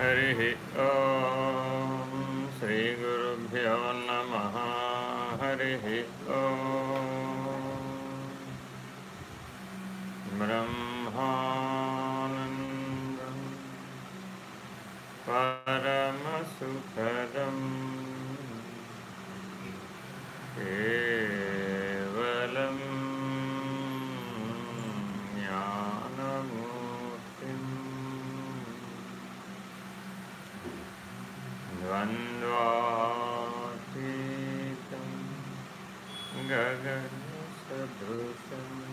हरिः ॐ श्रीगुरुभ्यो नमः। हरिः ॐ ब्रह्मानन्दं गगनसदृशम्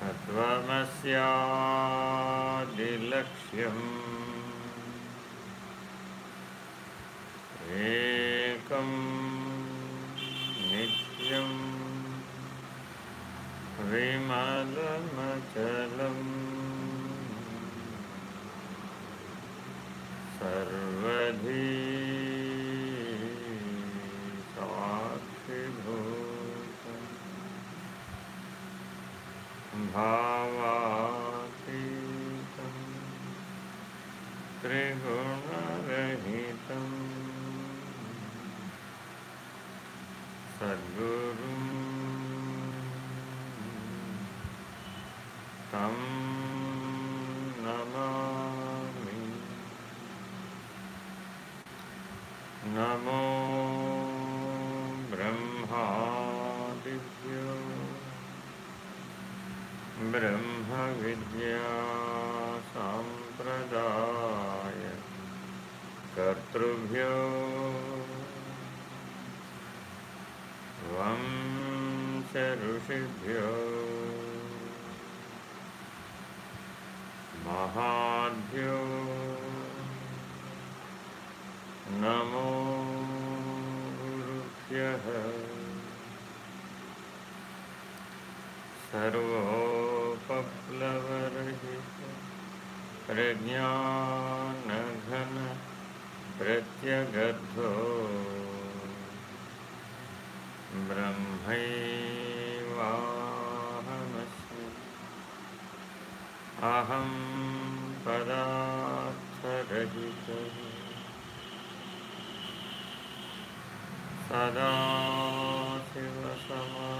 तत्त्वमस्यादिलक्ष्यम् एकं नित्यं विमलमचलम्। सर्वधी भावातीतं त्रिगुणरहितं। ब्रह्मविद्या सम्प्रदाय कर्तृभ्यो वंश ऋषिभ्यो महाभ्यो नमो गुरुभ्यः सर्वोपप्लवरहित प्रज्ञानघन प्रत्यगद्धो ब्रह्मैवाहमस्मि। अहं पदार्थरहितः। सदाशिवसमारम्भा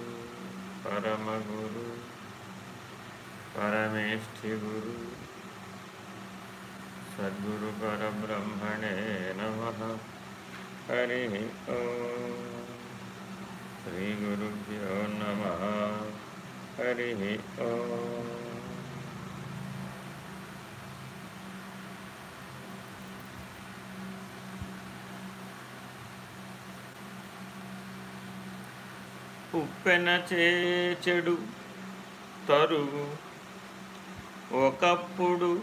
परम गुरु परमेष्ठि गुरु सद्गुरु परब्रह्मणे नमः। हरिः ओम् श्रीगुरुभ्यो नमः। हरिः ओम् ఉప్పెన చేచెడు తరుగు. ఒకప్పుడు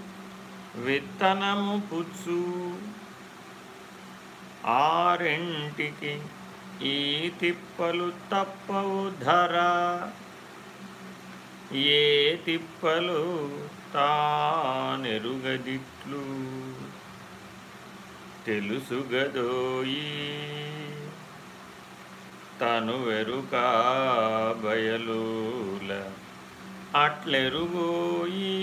విత్తనము పుచ్చు. ఆరింటికి ఈ తిప్పలు తప్పవు ధర. ఏ తిప్పలు తానెరుగదిట్లు. తెలుసుగదోయీ తను వెరుక బయలుల అట్లెరుగోయి.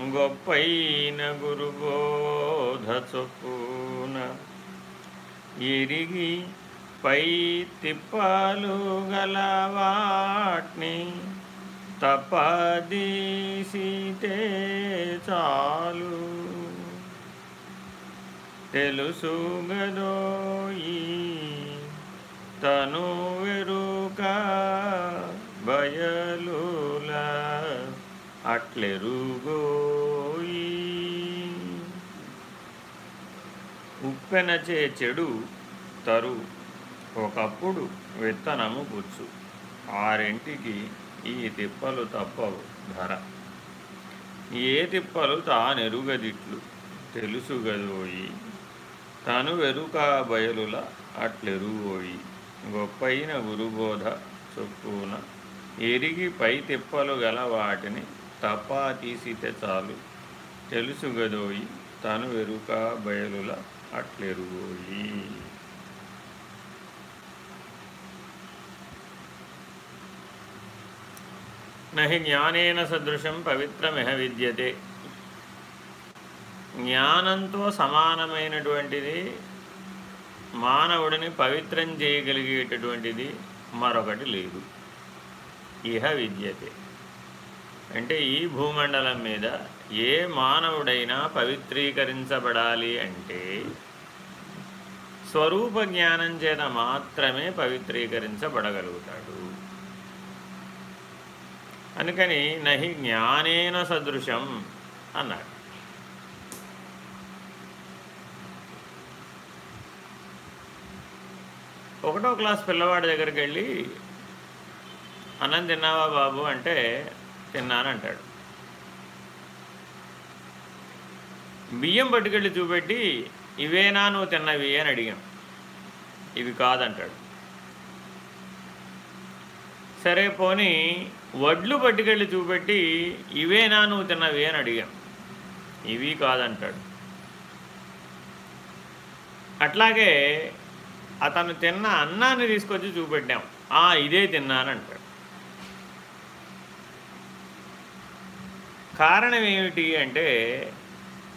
గొప్పైన గురుబోధ చొప్పున ఎరిగి పై తిప్పాలు గలవాట్ని తపదీసితే చాలు. తెలుసుగదోయి తను వెరుక బయలుల అట్లెరుగోయి. ఉప్పెనచే చెడు తరు ఒకప్పుడు విత్తనము పుచ్చు ఆరింటికి ఈ తిప్పలు తప్పవు ధర. ఏ తిప్పలు తానెరుగదిట్లు తెలుసుగదోయి. తను వెరుక బయలుల అట్లెరుగోయి గొప్పైన గురుబోధ చొప్పున ఎరిగి పై తిప్పలు గల వాటిని తప్పా తీసితే చాలు. తెలుసుగదోయి తను వెరుక బయలుల అట్లెరుగోయి నహి జ్ఞానేన సదృశం పవిత్రమిహ విద్యతే. జ్ఞానంతో సమానమైనటువంటిది మానవుడిని పవిత్రం చేయగలిగేటటువంటిది మరొకటి లేదు. ఇహ విద్యతే. అంటే ఈ భూమండలం మీద ఏ మానవుడైనా పవిత్రీకరించబడాలి అంటే స్వరూప జ్ఞానం చేత మాత్రమే పవిత్రీకరించబడగలుగుతాడు. అందుకని నహి జ్ఞానేన సదృశం అన్నాడు. ఒకటో క్లాస్ పిల్లవాడి దగ్గరికి వెళ్ళి అన్నం తిన్నావా బాబు? అంటే తిన్నానంటాడు. బియ్యం పట్టుకెళ్ళి చూపెట్టి ఇవేనా నువ్వు తిన్నవి? అని అడిగాం ఇవి కాదంటాడు. సరే పోనీ వడ్లు పట్టుకెళ్ళి చూపెట్టి ఇవేనా నువ్వు తిన్నవి? అని అడిగాం ఇవి కాదంటాడు. అట్లాగే అతను తిన్న అన్నాన్ని తీసుకొచ్చి చూపెట్టాం. ఆ ఇదే తిన్నానంటాడు. కారణం ఏమిటి అంటే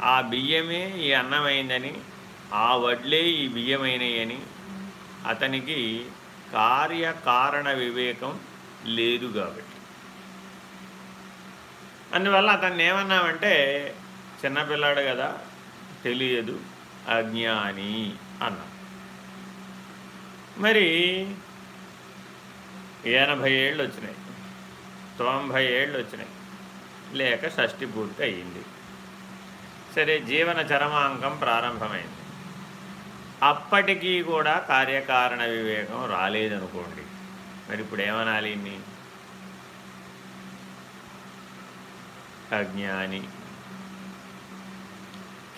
ఆ బియ్యమే ఈ అన్నమైందని ఆ వడ్లే ఈ బియ్యమైనయని అతనికి కార్యకారణ వివేకం లేదు కాబట్టి. అందువల్ల అతన్ని ఏమన్నామంటే చిన్నపిల్లాడు కదా తెలియదు అజ్ఞాని అన్నా మరి ఎనభై ఏళ్ళు వచ్చినాయి తొంభై ఏళ్ళు వచ్చినాయి లేక షష్టి పూర్తి అయ్యింది సరే జీవన చరమాంకం ప్రారంభమైంది. అప్పటికీ కూడా కార్యకారణ వివేకం రాలేదనుకోండి. మరి ఇప్పుడు ఏమనాలి ఇన్ని? అజ్ఞాని.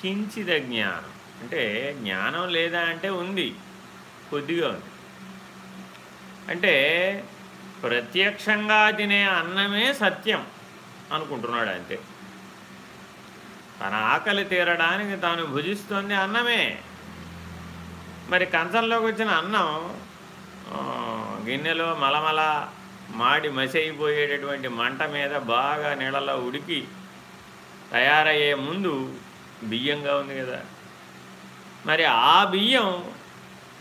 కించిద జ్ఞానం అంటే జ్ఞానం లేదా అంటే ఉంది. కొద్దిగా ఉంది. అంటే ప్రత్యక్షంగా తినే అన్నమే సత్యం అనుకుంటున్నాడు అంతే. తన ఆకలి తీరడానికి తాను భుజిస్తుంది అన్నమే. మరి కంచంలోకి వచ్చిన అన్నం గిన్నెలో మలమల మాడి మసైపోయేటటువంటి మంట మీద బాగా నీళ్ళలో ఉడికి తయారయ్యే ముందు బియ్యంగా ఉంది కదా. మరి ఆ బియ్యం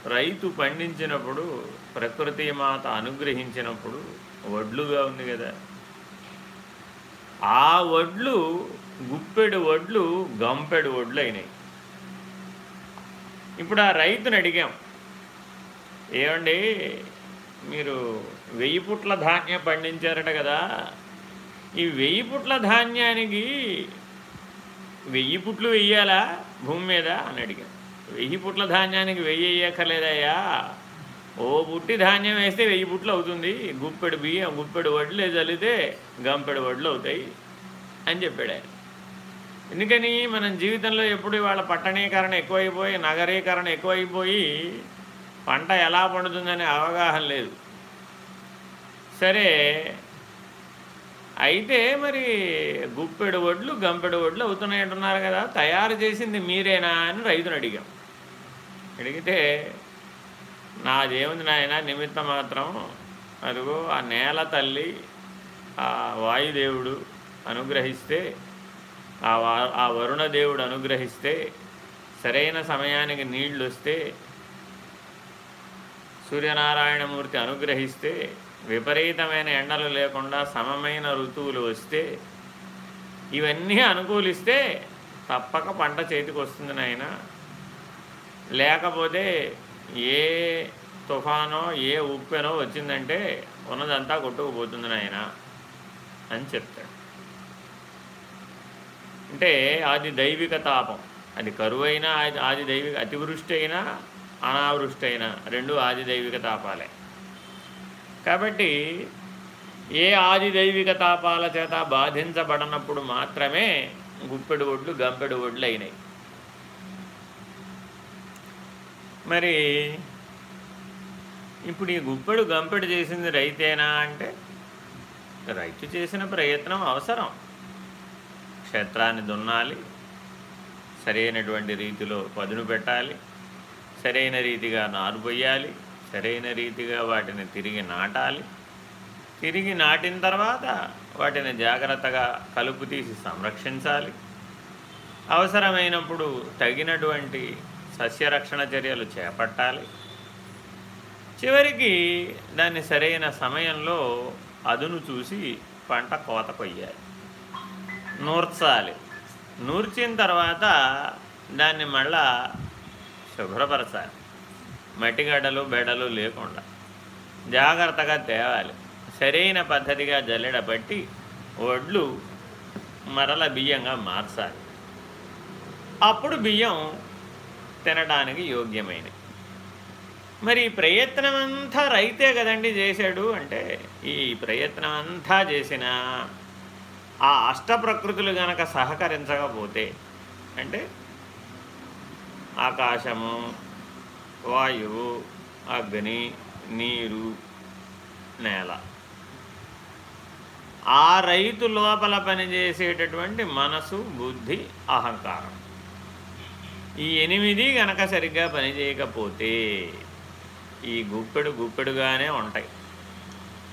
రైతు పండించినప్పుడు ప్రకృతి మాత అనుగ్రహించినప్పుడు వడ్లుగా ఉంది కదా. ఆ వడ్లు గుప్పెడు వడ్లు గంపెడు వడ్లు అయినాయి. ఇప్పుడు ఆ రైతుని అడిగాం ఏమండి మీరు వెయ్యి పుట్ల ధాన్యం పండించారట కదా. ఈ వెయ్యి పుట్ల ధాన్యానికి వెయ్యి పుట్లు వెయ్యాలా భూమి మీద? అని అడిగాం. వెయ్యి పుట్ల ధాన్యానికి వెయ్యి వేయక్కర్లేదయ్యా ఓ పుట్టి ధాన్యం వేస్తే వెయ్యి పుట్లు అవుతుంది. గుప్పెడు బియ్యం గుప్పెడు వడ్లు చల్లితే గంపెడు వడ్లు అవుతాయి అని చెప్పాడు ఎందుకని? మనం జీవితంలో ఎప్పుడు వాళ్ళ పట్టణీకరణ ఎక్కువైపోయి నగరీకరణ ఎక్కువైపోయి పంట ఎలా పండుతుందనే అవగాహన లేదు. సరే అయితే మరి గుప్పెడు వడ్లు గంపెడు వడ్లు అవుతున్నాయంటున్నారు కదా. తయారు చేసింది మీరేనా అని రైతును అడిగాం. అడిగితే నాదేముంది నాయన నిమిత్తం మాత్రం అదిగో ఆ నేల తల్లి ఆ వాయుదేవుడు అనుగ్రహిస్తే ఆ ఆ వరుణదేవుడు అనుగ్రహిస్తే సరైన సమయానికి నీళ్ళు వస్తే సూర్యనారాయణమూర్తి అనుగ్రహిస్తే విపరీతమైన ఎండలు లేకుండా సమమైన ఋతువులు వస్తే ఇవన్నీ అనుకూలిస్తే తప్పక పంట చేతికి వస్తుంది నాయన. లేకపోతే ఏ తుఫానో ఏ ఉప్పెనో వచ్చిందంటే ఉన్నదంతా కొట్టుకుపోతుంది నాయన అని చెప్తాడు. అంటే అది దైవిక తాపం. అది కరువైనా అది దైవిక అతివృష్టి అయినా అనావృష్టి అయినా రెండు ఆది దైవిక తాపాలే. కాబట్టి ఏ ఆదిదైవిక తాపాల చేత బాధించబడినప్పుడు మాత్రమే గుప్పెడు ఒడ్లు గంపెడు ఒడ్లు అయినాయి మరి ఇప్పుడు ఈ గుప్పెడు గంపెడు చేసింది రైతేనా అంటే రైతు చేసిన ప్రయత్నం అవసరం. క్షేత్రాన్ని దున్నాలి సరైనటువంటి రీతిలో పదును పెట్టాలి సరైన రీతిగా నారు పొయ్యాలి సరైన రీతిగా వాటిని తిరిగి నాటాలి. తిరిగి నాటిన తర్వాత వాటిని జాగ్రత్తగా కలుపు తీసి సంరక్షించాలి. అవసరమైనప్పుడు తగినటువంటి సస్యరక్షణ చర్యలు చేపట్టాలి. చివరికి దాన్ని సరైన సమయంలో అదును చూసి పంట కోత కొయ్యాలి. నూర్చాలి. నూర్చిన తర్వాత దాన్ని మళ్ళా శుభ్రపరచాలి. మట్టిగడ్డలు బెడలు లేకుండా జాగ్రత్తగా తేవాలి. సరైన పద్ధతిగా జల్లెడబట్టి వడ్లు మరల బియ్యంగా మార్చాలి. అప్పుడు బియ్యం తినడానికి యోగ్యమైనవి మరి ప్రయత్నం అంతా రైతే కదండి చేశాడు అంటే ఈ ప్రయత్నం అంతా చేసిన ఆ అష్ట ప్రకృతులు గనక సహకరించకపోతే అంటే ఆకాశము వాయువు అగ్ని నీరు నేల. ఆ రైతు లోపల పనిచేసేటటువంటి మనసు బుద్ధి అహంకారం. ఈ ఎనిమిది గనక సరిగ్గా పనిచేయకపోతే ఈ గుప్పెడు గుప్పెడుగానే ఉంటాయి.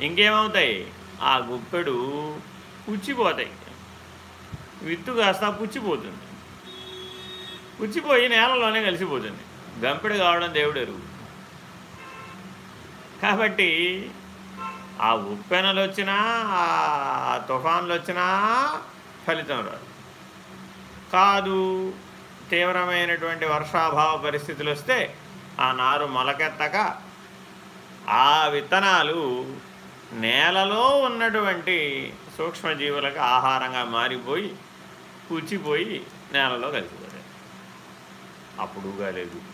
ఇంకేమవుతాయి? ఆ గుప్పెడు పుచ్చిపోతాయి. విత్తు కాస్త పుచ్చిపోతుంది. పుచ్చిపోయి నేలలోనే కలిసిపోతుంది. గంపెడు కావడం దేవుడు ఎరుగు కాబట్టి ఆ ఉప్పెనలు వచ్చినా ఆ తుఫాన్లు వచ్చినా ఫలితం రాదు. కాదు తీవ్రమైనటువంటి వర్షాభావ పరిస్థితులు వస్తే ఆ నారు మొలకెత్తక ఆ విత్తనాలు నేలలో ఉన్నటువంటి సూక్ష్మజీవులకు ఆహారంగా మారిపోయి కూచిపోయి నేలలో కలిసిపోతాయి. అప్పుడు లేదు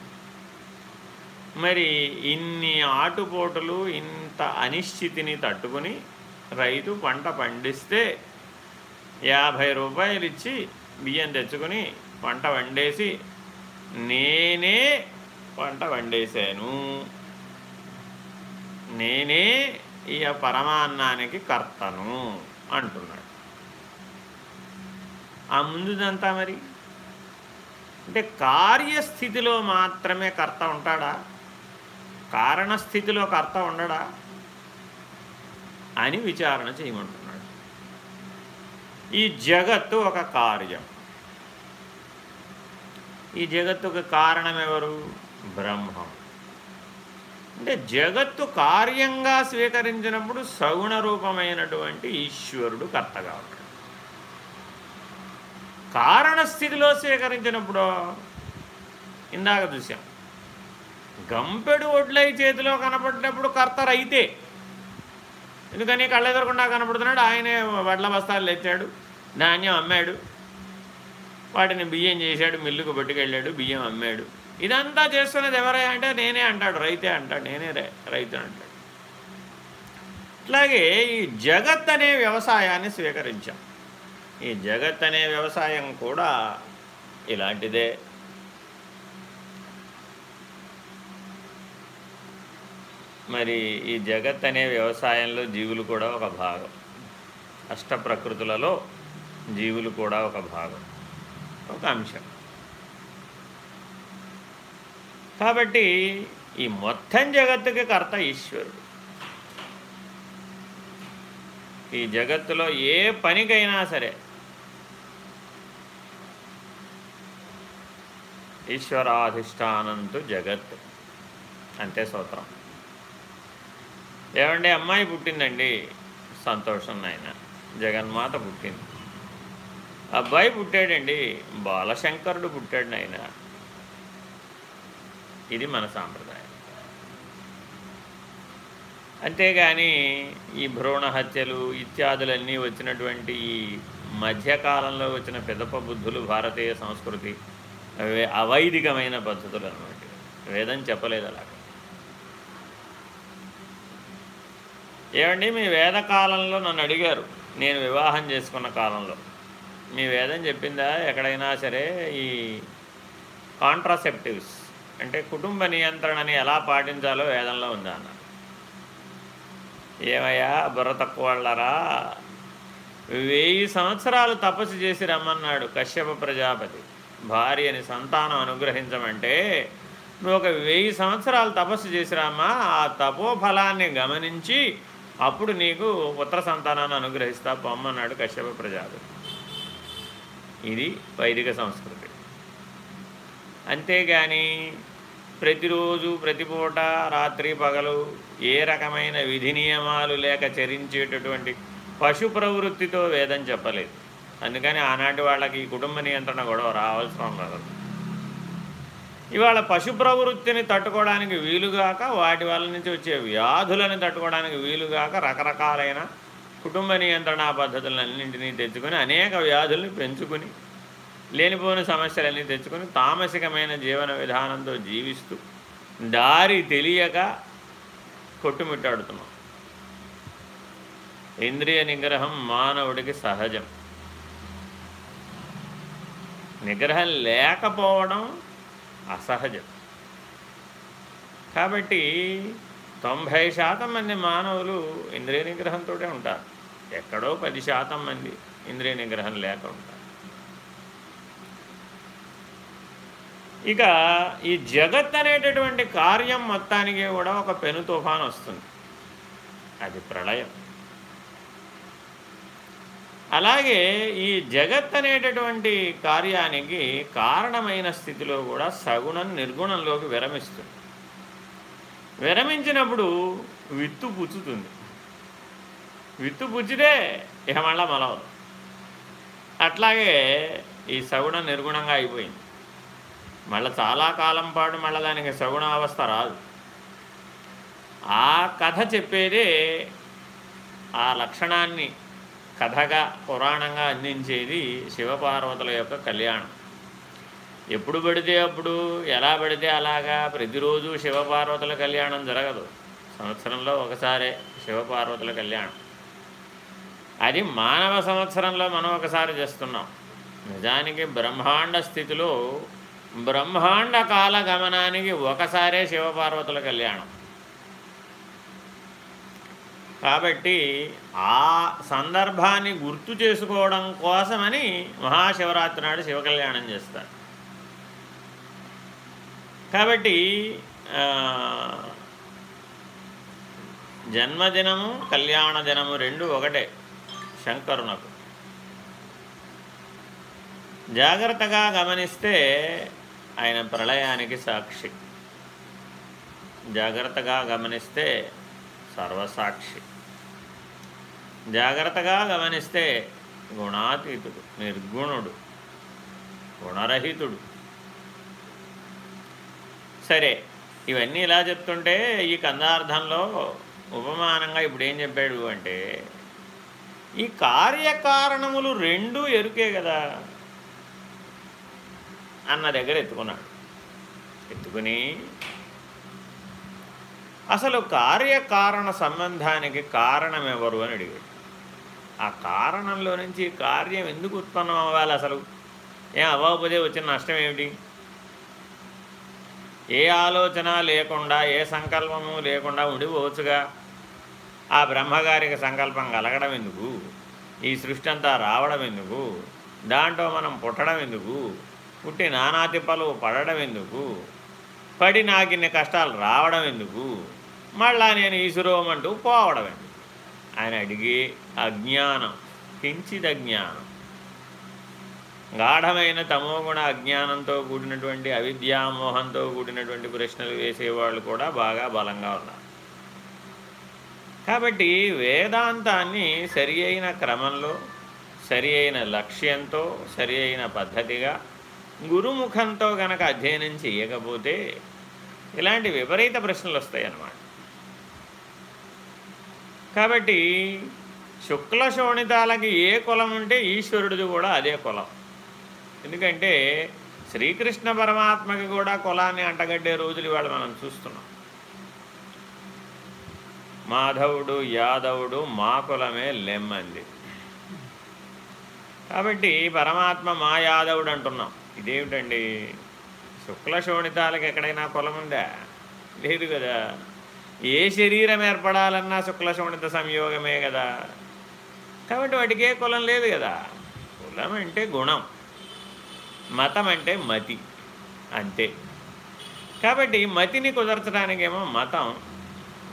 మరి ఇన్ని ఆటుపోటులు ఇంత అనిశ్చితిని తట్టుకుని రైతు పంట పండిస్తే యాభై రూపాయలు ఇచ్చి బియ్యం తెచ్చుకొని పంట వండేసి నేనే పంట వండేశాను నేనే ఈ పరమాన్నానికి కర్తను అంటున్నాడు. ఆ ముందుదంతా మరి? అంటే కార్యస్థితిలో మాత్రమే కర్త ఉంటాడా? కారణస్థితిలో కర్త ఉండడా అని విచారణ చేయమంటున్నాడు. ఈ జగత్తు ఒక కార్యం. ఈ జగత్తుకు కారణం ఎవరు? బ్రహ్మం. అంటే జగత్తు కార్యంగా స్వీకరించినప్పుడు సగుణ రూపమైనటువంటి ఈశ్వరుడు కర్తగా ఉంటాడు కారణస్థితిలో స్వీకరించినప్పుడు ఇందాక చూసాం గంపెడు ఒడ్లై చేతిలో కనపడినప్పుడు కర్త రైతే ఎందుకని కళ్ళెదరకుండా కనపడుతున్నాడు. ఆయనే వడ్ల బస్తాలు తెచ్చాడు ధాన్యం అమ్మాడు వాటిని బియ్యం చేశాడు మిల్లుకు పట్టుకెళ్ళాడు బియ్యం అమ్మాడు. ఇదంతా చేస్తున్నది ఎవరే అంటే నేనే అంటాడు రైతే అంటాడు నేనే రైతు అంటాడు. అట్లాగే ఈ జగత్ అనే వ్యవసాయాన్ని స్వీకరించాం. ఈ జగత్ అనే వ్యవసాయం కూడా ఇలాంటిదే. మరి ఈ జగత్ అనే వ్యవసాయంలో జీవులు కూడా ఒక భాగం. అష్ట ప్రకృతులలో జీవులు కూడా ఒక భాగం. ఒక అంశం. కాబట్టి ఈ మొత్తం జగత్తుకి కర్త ఈశ్వరుడు. ఈ జగత్తులో ఏ పనికైనా సరే ఈశ్వరాధిష్టానంతు జగత్. అంతే సూత్రం ఏమండి అమ్మాయి పుట్టిందండి. సంతోషం నాయన. జగన్మాత పుట్టింది. అబ్బాయి పుట్టాడండి. బాలశంకరుడు పుట్టాడు నాయన. ఇది మన సాంప్రదాయం. అంతేగాని ఈ భ్రూణ హత్యలు ఇత్యాదులన్నీ వచ్చినటువంటి ఈ మధ్యకాలంలో వచ్చిన పెదప బుద్ధులు భారతీయ సంస్కృతి అవే అవైదికమైన పద్ధతులు అనమాట వేదం చెప్పలేదు అలాగ. ఏమండి మీ వేద కాలంలో నన్ను అడిగారు. నేను వివాహం చేసుకున్న కాలంలో. మీ వేదం చెప్పిందా? ఎక్కడైనా సరే ఈ కాంట్రాసెప్టివ్స్ అంటే కుటుంబ నియంత్రణని ఎలా పాటించాలో వేదంలో ఉందా అన్న. ఏమయ్యా బుర్ర తక్కువ వాళ్ళరా? వెయ్యి సంవత్సరాలు తపస్సు చేసి రమ్మన్నాడు కశ్యప ప్రజాపతి. భార్యని సంతానం అనుగ్రహించమంటే నువ్వు ఒక వెయ్యి సంవత్సరాలు తపస్సు చేసిరామా ఆ తపోఫలాన్ని గమనించి అప్పుడు నీకు పుత్ర సంతానాన్ని అనుగ్రహిస్తా పొమ్మన్నాడు కశ్యప ప్రజాపతి. ఇది వైదిక సంస్కృతి. అంతేగాని ప్రతిరోజు ప్రతిపూట రాత్రి పగలు ఏ రకమైన విధి నియమాలు లేక చరించేటటువంటి పశు ప్రవృత్తితో వేదం చెప్పలేదు. అందుకని ఆనాటి వాళ్ళకి ఈ కుటుంబ నియంత్రణ గొడవ రావాల్సిన ఉండదు ఇవాళ పశు ప్రవృత్తిని తట్టుకోవడానికి వీలుగాక వాటి వల్ల నుంచి వచ్చే వ్యాధులను తట్టుకోవడానికి వీలుగాక రకరకాలైన కుటుంబ నియంత్రణ పద్ధతులన్నింటినీ తెచ్చుకొని అనేక వ్యాధుల్ని పెంచుకుని లేనిపోని సమస్యలన్నీ తెచ్చుకొని తామసికమైన జీవన విధానంతో జీవిస్తూ దారి తెలియక కొట్టుమిట్టాడుతున్నాం. ఇంద్రియ నిగ్రహం మానవుడికి సహజం. నిగ్రహం లేకపోవడం అసహజం. కాబట్టి తొంభై శాతం మంది మానవులు ఇంద్రియ నిగ్రహంతో ఉంటారు. ఎక్కడో పది శాతం మంది ఇంద్రియ నిగ్రహం లేక ఉంటారు. ఇక ఈ జగత్ అనేటటువంటి కార్యం మొత్తానికి కూడా ఒక పెను తుఫాను వస్తుంది. అది ప్రళయం. అలాగే ఈ జగత్ అనేటటువంటి కార్యానికి కారణమైన స్థితిలో కూడా సగుణం నిర్గుణంలోకి విరమిస్తుంది. విరమించినప్పుడు విత్తు పుచ్చుతుంది. విత్తు పుచ్చితే ఇక మళ్ళా మలవదు. అట్లాగే ఈ సగుణం నిర్గుణంగా అయిపోయింది. మళ్ళీ చాలా కాలం పాటు మళ్ళీ దానికి సగుణ అవస్థ రాదు. ఆ కథ చెప్పేదే ఆ లక్షణాన్ని కథగా పురాణంగా అందించేది శివపార్వతుల యొక్క కళ్యాణం. ఎప్పుడు పడితే అప్పుడు ఎలా పడితే అలాగా ప్రతిరోజు శివపార్వతుల కళ్యాణం జరగదు. సంవత్సరంలో ఒకసారే శివపార్వతుల కళ్యాణం. అది మానవ సంవత్సరంలో మనం ఒకసారి చేస్తున్నాం. నిజానికి బ్రహ్మాండ స్థితిలో బ్రహ్మాండ కాల గమనానికి ఒకసారే శివపార్వతుల కళ్యాణం. కాబట్టి ఆ సందర్భాన్ని గుర్తు చేసుకోవడం కోసమని మహాశివరాత్రి నాడు శివకళ్యాణం చేస్తారు. కాబట్టి జన్మదినము కళ్యాణ దినము రెండు ఒకటే శంకరునకు. జాగ్రత్తగా గమనిస్తే ఆయన ప్రళయానికి సాక్షి. జాగ్రత్తగా గమనిస్తే సర్వసాక్షి. జాగ్రత్తగా గమనిస్తే గుణాతీతుడు నిర్గుణుడు గుణరహితుడు. సరే ఇవన్నీ ఇలా చెప్తుంటే ఈ కందార్థంలో ఉపమానంగా ఇప్పుడు ఏం చెప్పాడు అంటే ఈ కార్యకారణములు రెండు ఎరుకే కదా? అన్న దగ్గర ఎత్తుకున్నాడు. ఎత్తుకుని అసలు కార్యకారణ సంబంధానికి కారణం ఎవరు అని అడిగాడు. ఆ కారణంలో నుంచి కార్యం ఎందుకు ఉత్పన్నం అవ్వాలి అసలు? ఏం అవ్వకపోతే వచ్చిన నష్టం ఏమిటి? ఏ ఆలోచన లేకుండా ఏ సంకల్పము లేకుండా ఉండిపోవచ్చుగా? ఆ బ్రహ్మగారికి సంకల్పం కలగడం ఎందుకు? ఈ సృష్టి అంతా రావడం ఎందుకు? దాంట్లో మనం పుట్టడం ఎందుకు? పుట్టి నానా తిప్పలు పడడం ఎందుకు? పడి నాకిన్ని కష్టాలు రావడం ఎందుకు? మళ్ళా నేను ఈశ్వరోమంటూ పోవడం ఎందుకు? ఆయన అడిగి అజ్ఞానం. కించిద్ అజ్ఞానం. గాఢమైన తమోగుణ అజ్ఞానంతో కూడినటువంటి అవిద్యామోహంతో కూడినటువంటి ప్రశ్నలు వేసేవాళ్ళు కూడా బాగా బలంగా ఉన్నారు. కాబట్టి వేదాంతాన్ని సరి అయిన క్రమంలో సరి అయిన లక్ష్యంతో సరి అయిన పద్ధతిగా గురుముఖంతో గనక అధ్యయనం చేయకపోతే ఇలాంటి విపరీత ప్రశ్నలు వస్తాయి అన్నమాట కాబట్టి శుక్ల శోణితాలకి ఏ కులం ఉంటే ఈశ్వరుడిది కూడా అదే కులం. ఎందుకంటే శ్రీకృష్ణ పరమాత్మకి కూడా కులాన్ని అంటగడ్డే రోజులు ఇవాళ మనం చూస్తున్నాం. మాధవుడు యాదవుడు మా కులమే లెమ్మంది. కాబట్టి పరమాత్మ మా యాదవుడు అంటున్నాం. ఇదేమిటండి? శుక్ల శోణితాలకు ఎక్కడైనా కులం ఉందా? లేదు కదా. ఏ శరీరం ఏర్పడాలన్నా శుక్ల శోణిత సంయోగమే కదా. కాబట్టి వాటికే కులం లేదు కదా. కులం అంటే గుణం. మతం అంటే మతి. అంతే. కాబట్టి మతిని కుదర్చడానికేమో మతం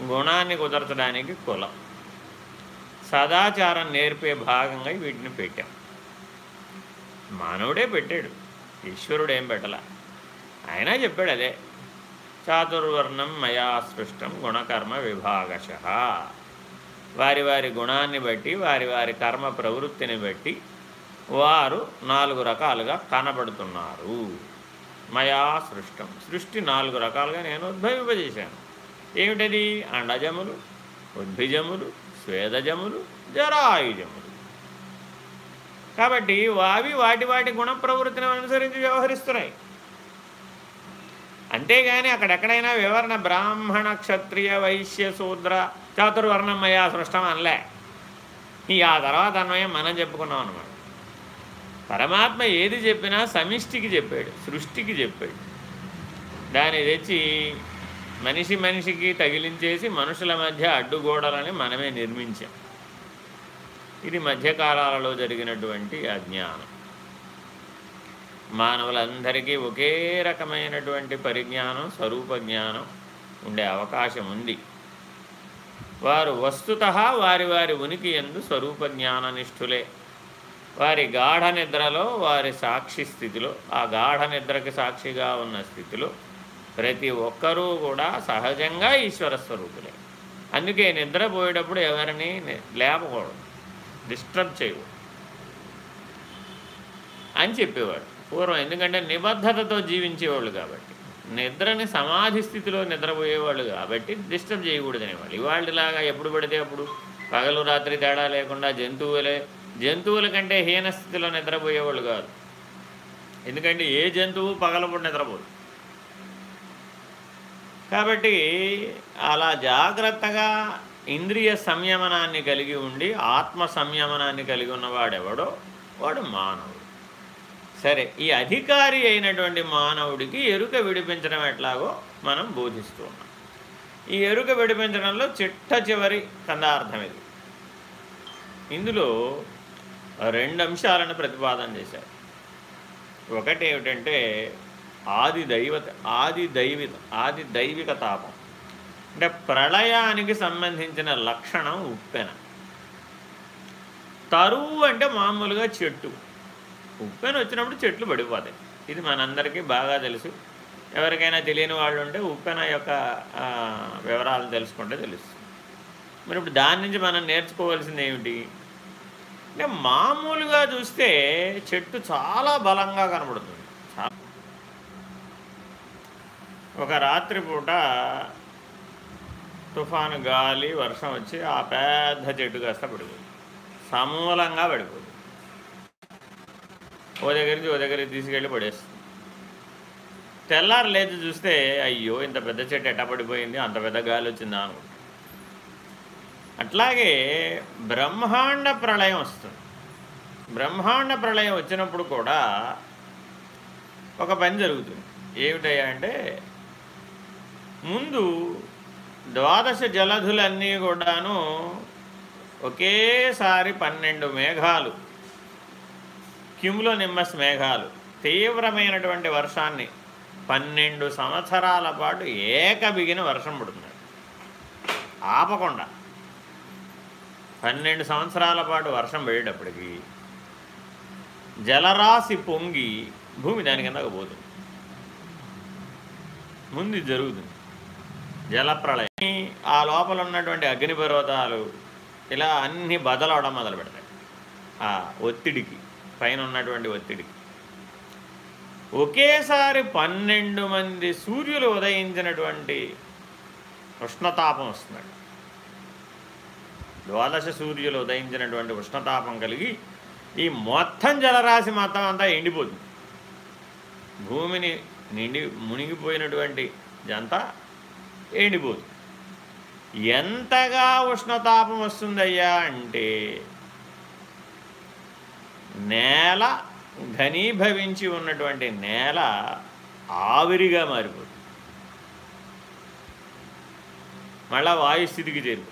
గుణాన్ని కుదర్చడానికి కులం. సదాచారం నేర్పే భాగంగా వీటిని పెట్టాం. మానవుడే పెట్టాడు. ఈశ్వరుడు ఏం పెట్టలా? ఆయన చెప్పాడు అదే. చాతుర్వర్ణం మయా సృష్టం గుణకర్మ విభాగశ. వారి వారి గుణాన్ని బట్టి వారి వారి కర్మ ప్రవృత్తిని బట్టి వారు నాలుగు రకాలుగా కనబడుతున్నారు. మయా సృష్టం. సృష్టి నాలుగు రకాలుగా నేను ఉద్భవింపజేశాను. ఏమిటది? అండజములు ఉద్భిజములు స్వేదజములు జరాయుజములు. కాబట్టి అవి వాటి వాటి గుణ ప్రవృత్తిని అనుసరించి వ్యవహరిస్తున్నాయి. అంతేగాని అక్కడెక్కడైనా వివరణ బ్రాహ్మణ క్షత్రియ వైశ్య శూద్ర చాతుర్వర్ణమయ సృష్టం అనలే. ఈ ఆ తర్వాత అన్వయం మనం చెప్పుకున్నాం అనమాట పరమాత్మ ఏది చెప్పినా సమిష్టికి చెప్పాడు సృష్టికి చెప్పాడు. దాన్ని తెచ్చి మనిషి మనిషికి తగిలించేసి మనుషుల మధ్య అడ్డుగోడలని మనమే నిర్మించాం. ఇది మధ్యకాలాలలో జరిగినటువంటి అజ్ఞానం. మానవులందరికీ ఒకే రకమైనటువంటి పరిజ్ఞానం స్వరూప జ్ఞానం ఉండే అవకాశం ఉంది. వారు వస్తుత వారి వారి ఉనికి ఎందు స్వరూప జ్ఞాననిష్ఠులే. వారి గాఢ నిద్రలో వారి సాక్షి స్థితిలో ఆ గాఢ నిద్రకి సాక్షిగా ఉన్న స్థితిలో ప్రతి ఒక్కరూ కూడా సహజంగా ఈశ్వర స్వరూపులే. అందుకే నిద్రపోయేటప్పుడు ఎవరిని లేపకూడదు డిస్టర్బ్ చేయకూడదు అని చెప్పేవాడు. పూర్వం ఎందుకంటే నిబద్ధతతో జీవించేవాళ్ళు కాబట్టి. నిద్రని సమాధి స్థితిలో నిద్రపోయేవాళ్ళు కాబట్టి డిస్టర్బ్ చేయకూడదు అనేవాళ్ళు. ఇవాళలాగా ఎప్పుడు పడితే అప్పుడు పగలు రాత్రి తేడా లేకుండా జంతువులే జంతువుల కంటే హీన స్థితిలో నిద్రపోయేవాళ్ళు కాదు. ఎందుకంటే ఏ జంతువు పగలపూట నిద్రపోదు. కాబట్టి అలా జాగ్రత్తగా ఇంద్రియ సంయమనాన్ని కలిగి ఉండి ఆత్మ సంయమనాన్ని కలిగి ఉన్నవాడెవడో వాడు మానవుడు. సరే ఈ అధికారి అయినటువంటి మానవుడికి ఎరుక విడిపించడం ఎట్లాగో మనం బోధిస్తూ ఉన్నాం. ఈ ఎరుక విడిపించడంలో చిట్ట చివరి కందార్థం ఇది. ఇందులో రెండు అంశాలను ప్రతిపాదన చేశారు. ఒకటి ఏమిటంటే ఆది దైవత ఆది దైవిత ఆది దైవిక తాపం. అంటే ప్రళయానికి సంబంధించిన లక్షణం ఉప్పెన. తరువు అంటే మామూలుగా చెట్టు. ఉప్పెన వచ్చినప్పుడు చెట్లు పడిపోతాయి. ఇది మనందరికీ బాగా తెలుసు. ఎవరికైనా తెలియని వాళ్ళు ఉంటే ఉప్పెన యొక్క వివరాలను తెలుసుకుంటే తెలుస్తుంది. మరి ఇప్పుడు దాని నుంచి మనం నేర్చుకోవాల్సింది ఏమిటి? అంటే మామూలుగా చూస్తే చెట్టు చాలా బలంగా కనబడుతుంది. ఒక రాత్రిపూట తుఫాను గాలి వర్షం వచ్చి ఆ పెద్ద చెట్టు కాస్త పడిపోయింది సమూలంగా పడిపోయింది ఓ దగ్గరికి ఓ దగ్గరికి తీసుకెళ్ళి పడేస్తుంది. తెల్లారు లేచి చూస్తే అయ్యో ఇంత పెద్ద చెట్టు ఎట్ట పడిపోయింది? అంత పెద్ద గాలి వచ్చిందా? అనుకుంటా అట్లాగే బ్రహ్మాండ ప్రళయం వస్తుంది. బ్రహ్మాండ ప్రళయం వచ్చినప్పుడు కూడా ఒక పని జరుగుతుంది. ఏమిటయ్యా అంటే ముందు ద్వాదశ జలధులన్నీ కూడాను ఒకేసారి పన్నెండు మేఘాలు క్యుములో నిమ్మస్ మేఘాలు తీవ్రమైనటువంటి వర్షాన్ని పన్నెండు సంవత్సరాల పాటు ఏకబిగిన వర్షం పడుతుంది ఆపకుండా పన్నెండు సంవత్సరాల పాటు వర్షం పడేటప్పటికి జలరాశి పొంగి భూమి దాని కిందకు పోతుంది. ముందు జరుగుతుంది. జలప్రళయం ఆ లోపల ఉన్నటువంటి అగ్నిపర్వతాలు ఇలా అన్నీ బదలవడం మొదలు పెడతాయి ఆ ఒత్తిడికి పైన ఉన్నటువంటి ఒత్తిడికి ఒకేసారి పన్నెండు మంది సూర్యులు ఉదయించినటువంటి ఉష్ణతాపం వస్తున్నాడు ద్వాదశ సూర్యులు ఉదయించినటువంటి ఉష్ణతాపం కలిగి ఈ మొత్తం జలరాశి మొత్తం అంతా ఎండిపోతుంది. భూమిని నిండి మునిగిపోయినటువంటి జంతా ఎండిపోతుంది. ఎంతగా ఉష్ణతాపం వస్తుందయ్యా అంటే నేల ఘనీభవించి ఉన్నటువంటి నేల ఆవిరిగా మారిపోతుంది. మళ్ళా వాయుస్థితికి చేరు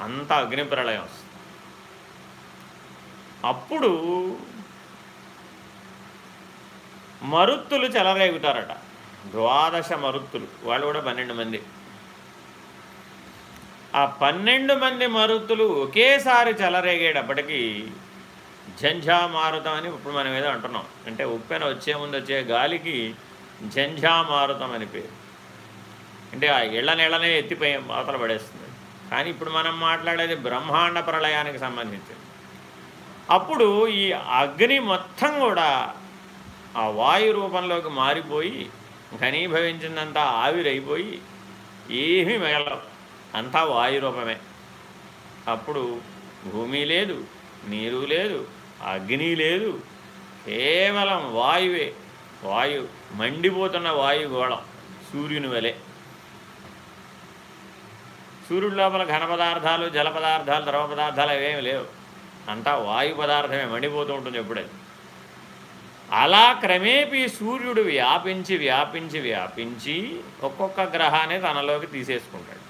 అంత అగ్నిప్రళయం వస్తుంది. అప్పుడు మరుత్తులు చెలరేగుతారట. ద్వాదశ మరుత్తులు. వాళ్ళు కూడా పన్నెండు మంది. ఆ పన్నెండు మంది మరుత్తులు ఒకేసారి చెలరేగేటప్పటికీ మారుతం అని ఇప్పుడు మనం ఏదో అంటున్నాం. అంటే ఉప్పెన వచ్చే ముందు వచ్చే గాలికి మారుతం అని పేరు. అంటే ఆ ఇళ్ళ నీళ్ళనే ఎత్తిపోయి అవతల పడేస్తుంది. కానీ ఇప్పుడు మనం మాట్లాడేది బ్రహ్మాండ ప్రళయానికి సంబంధించింది అప్పుడు ఈ అగ్ని మొత్తం కూడా ఆ వాయు రూపంలోకి మారిపోయి ఘనీభవించిందంతా ఆవిరైపోయి ఏమీ మిగలవు. అంతా వాయు రూపమే. అప్పుడు భూమి లేదు నీరు లేదు అగ్ని లేదు. కేవలం వాయువే. వాయు మండిపోతున్న వాయుగోళం సూర్యుని వలె. సూర్యుడి లోపల ఘన పదార్థాలు జల పదార్థాలు ద్రవ పదార్థాలు అవేమి లేవు. అంతా వాయు పదార్థమే మండిపోతూ ఉంటుంది ఎప్పుడది అలా క్రమేపీ సూర్యుడు వ్యాపించి వ్యాపించి వ్యాపించి ఒక్కొక్క గ్రహాన్ని తనలోకి తీసేసుకుంటాడు.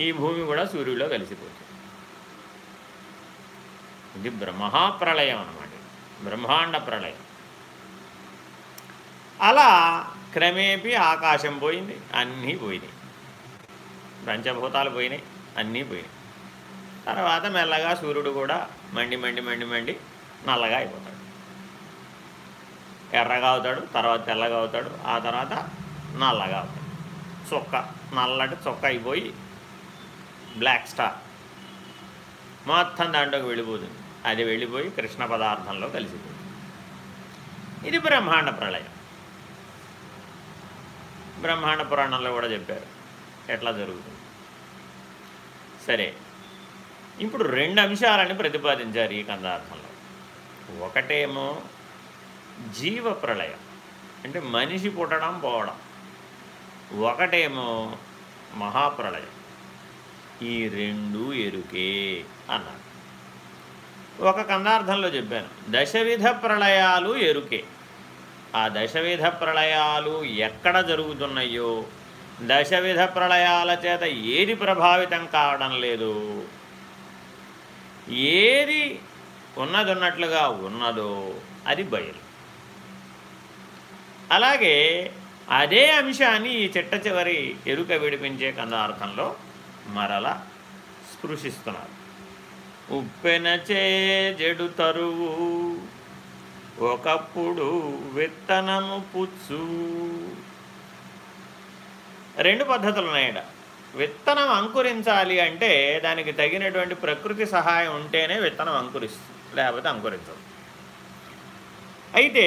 ఈ భూమి కూడా సూర్యుడిలో కలిసిపోతుంది. ఇది బ్రహ్మప్రళయం అన్నమాట. బ్రహ్మాండ ప్రళయం. అలా క్రమేపీ ఆకాశం పోయింది అన్నీ పోయినాయి. పంచభూతాలు పోయినాయి అన్నీ పోయినాయి. తర్వాత మెల్లగా సూర్యుడు కూడా మండి మండి మండి మండి నల్లగా అయిపోతాడు. ఎర్రగా అవుతాడు తర్వాత తెల్లగా అవుతాడు ఆ తర్వాత నల్లగా అవుతాడు. చొక్క నల్లటి చొక్క అయిపోయి బ్లాక్ స్టార్. మొత్తం దాంట్లోకి వెళ్ళిపోతుంది. అది వెళ్ళిపోయి కృష్ణ పదార్థంలో కలిసిపోయింది. ఇది బ్రహ్మాండ ప్రళయం. బ్రహ్మాండ పురాణంలో కూడా చెప్పారు. ఎట్లా జరుగుతుంది? సరే ఇప్పుడు రెండు అంశాలని ప్రతిపాదించారు ఈ కందార్థంలో. ఒకటేమో జీవ ప్రళయం అంటే మనిషి పుట్టడం పోవడం. ఒకటేమో మహాప్రళయం. ఈ రెండు ఎరుకే అన్నారు. ఒక కందార్థంలో చెప్పాను. దశవిధ ప్రళయాలు ఎరుకే. ఆ దశవిధ ప్రళయాలు ఎక్కడ జరుగుతున్నాయో దశవిధ ప్రళయాల చేత ఏది ప్రభావితం కావడం లేదు ఏది ఉన్నదున్నట్లుగా ఉన్నదో అది బయలు. అలాగే అదే అంశాన్ని ఈ చిట్ట చివరి ఎరుక విడిపించే కందార్థంలో మరల స్పృశిస్తున్నారు. ఉప్పెనచే జడు తరువు ఒకప్పుడు విత్తనము పుచ్చు. రెండు పద్ధతులు ఉన్నాయట. విత్తనం అంకురించాలి అంటే దానికి తగినటువంటి ప్రకృతి సహాయం ఉంటేనే విత్తనం అంకురిస్తుంది లేకపోతే అంకురించదు. అయితే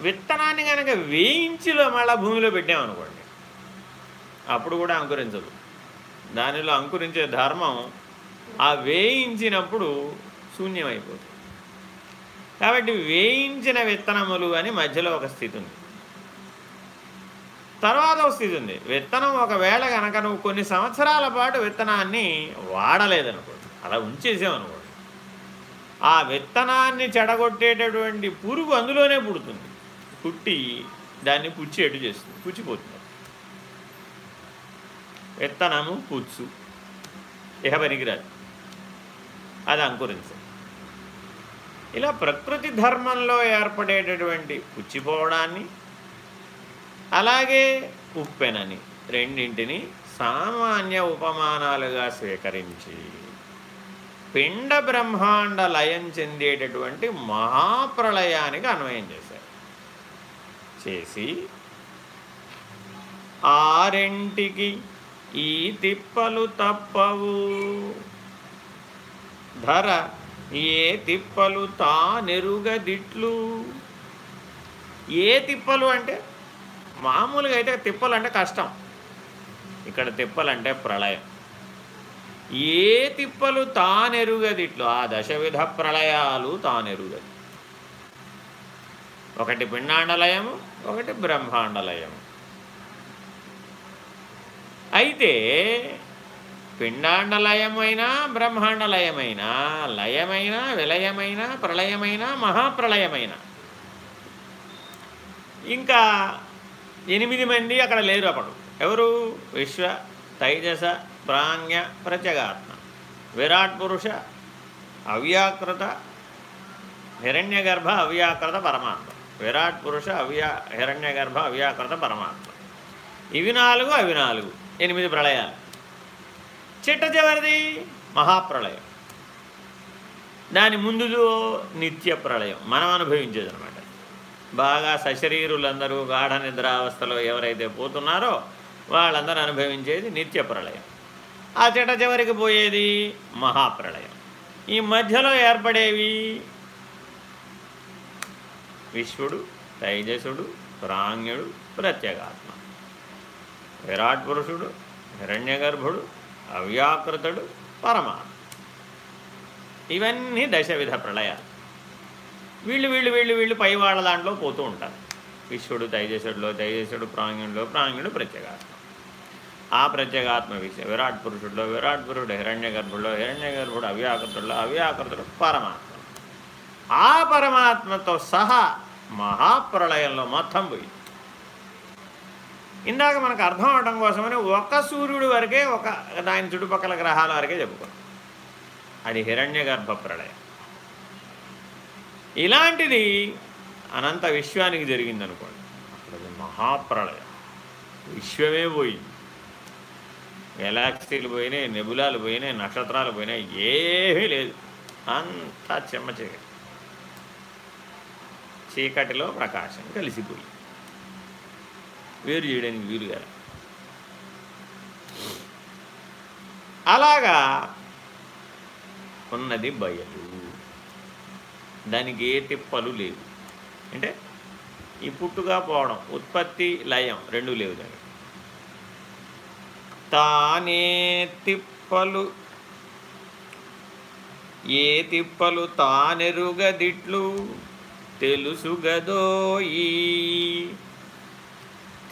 విత్తనాన్ని కనుక వేయించిలో మళ్ళీ భూమిలో పెట్టామనుకోండి అప్పుడు కూడా అంకురించదు. దానిలో అంకురించే ధర్మం ఆ వేయించినప్పుడు శూన్యమైపోతుంది. కాబట్టి వేయించిన విత్తనములు అని మధ్యలో ఒక స్థితి ఉంది. తర్వాత ఒక స్థితి ఉంది. విత్తనం ఒకవేళ కనుక నువ్వు కొన్ని సంవత్సరాల పాటు విత్తనాన్ని వాడలేదనుకోండి అలా ఉంచేసామనుకోండి ఆ విత్తనాన్ని చెడగొట్టేటటువంటి పురుగు అందులోనే పుడుతుంది. పుట్టి దాన్ని పుచ్చేటు చేస్తుంది పుచ్చిపోతుంది. విత్తనము పుచ్చు ఇహ పనికిరాదు అది అంకురించదు ఇలా ప్రకృతి ధర్మంలో ఏర్పడేటటువంటి పుచ్చిపోవడాన్ని అలాగే ఉప్పెనని రెండింటిని సామాన్య ఉపమానాలుగా స్వీకరించి పిండ బ్రహ్మాండ లయం చెందేటటువంటి మహాప్రళయానికి అన్వయం చేశారు. చేసి ఆరింటికి ఈ తిప్పలు తప్పవు. ధర ఏ తిప్పలు తానెరుగదిట్లు ఏ తిప్పలు అంటే? మామూలుగా అయితే తిప్పలు అంటే కష్టం. ఇక్కడ తిప్పలంటే ప్రళయం. ఏ తిప్పలు తానెరుగదిట్లు ఆ దశవిధ ప్రళయాలు తానెరుగది ఒకటి పిండాండలయము ఒకటి బ్రహ్మాండలయము. అయితే పిండాండలయమైన బ్రహ్మాండలయమైన లయమైన విలయమైన ప్రళయమైన మహాప్రళయమైన. ఇంకా ఎనిమిది మంది అక్కడ లేరు అప్పుడు. ఎవరు? విశ్వ తైజస ప్రాంగ్య ప్రత్యగాత్మ. విరాట్ పురుష అవ్యాకృత హిరణ్యగర్భ అవ్యాకృత పరమాత్మ. విరాట్ పురుష అవ్యా హిరణ్యగర్భ అవ్యాకృత పరమాత్మ. ఇవి నాలుగు అవి నాలుగు. ఎనిమిది ప్రళయాలు. చిట్ట చివరిది మహాప్రళయం. దాని ముందుదో నిత్య ప్రళయం. మనం అనుభవించేది అనమాట బాగా సశరీరులందరూ గాఢ నిద్రావస్థలో ఎవరైతే పోతున్నారో వాళ్ళందరూ అనుభవించేది నిత్య ప్రళయం. ఆ చిట్ట చివరికి పోయేది మహాప్రళయం. ఈ మధ్యలో ఏర్పడేవి విశ్వడు తైజసుడు ప్రాంగ్యుడు ప్రత్యేగాత్మ. విరాట్ పురుషుడు హిరణ్యగర్భుడు అవ్యాకృతుడు పరమాత్మ. ఇవన్నీ దశవిధ ప్రళయాలు. వీళ్ళు వీళ్ళు వీళ్ళు వీళ్ళు పై వాళ్ళ దాంట్లో పోతూ ఉంటారు. విశ్వడు తైజసుడిలో తైజసుడు ప్రాంగ్యుడిలో ప్రాంగ్యుడు ప్రత్యేగాత్మ. ఆ ప్రత్యేగాత్మ విషయం విరాట్ పురుషుడిలో విరాట్ పురుషుడు హిరణ్య గర్భుడిలో హిరణ్య గర్భుడు అవ్యాకృతుడిలో అవ్యాకృతుడు పరమాత్మ. ఆ పరమాత్మతో సహా మహాప్రళయంలో మొత్తం పోయింది. ఇందాక మనకు అర్థం అవడం కోసమని ఒక సూర్యుడు వరకే ఒక దాని చుట్టుపక్కల గ్రహాల వరకే చెప్పుకున్నాం అది హిరణ్య గర్భ ప్రళయం. ఇలాంటిది అనంత విశ్వానికి జరిగిందనుకోండి. అప్పుడు మహాప్రళయం. విశ్వమే పోయింది. గెలాక్సీలు పోయినాయి నెబులాలు పోయినాయి నక్షత్రాలు పోయినాయి ఏమీ లేదు. అంతా చెమ్మ చీకటి. చీకటిలో ప్రకాశం కలిసిపోయి వేరు చేయడానికి వీలు కదా. అలాగా ఉన్నది బయలు. దానికి ఏ తిప్పలు లేవు. అంటే ఈ పుట్టుగా పోవడం ఉత్పత్తి లయం రెండు లేవు దానికి. తానే తిప్పలు ఏ తిప్పలు తానెరుగదిట్లు తెలుసుగదోయి.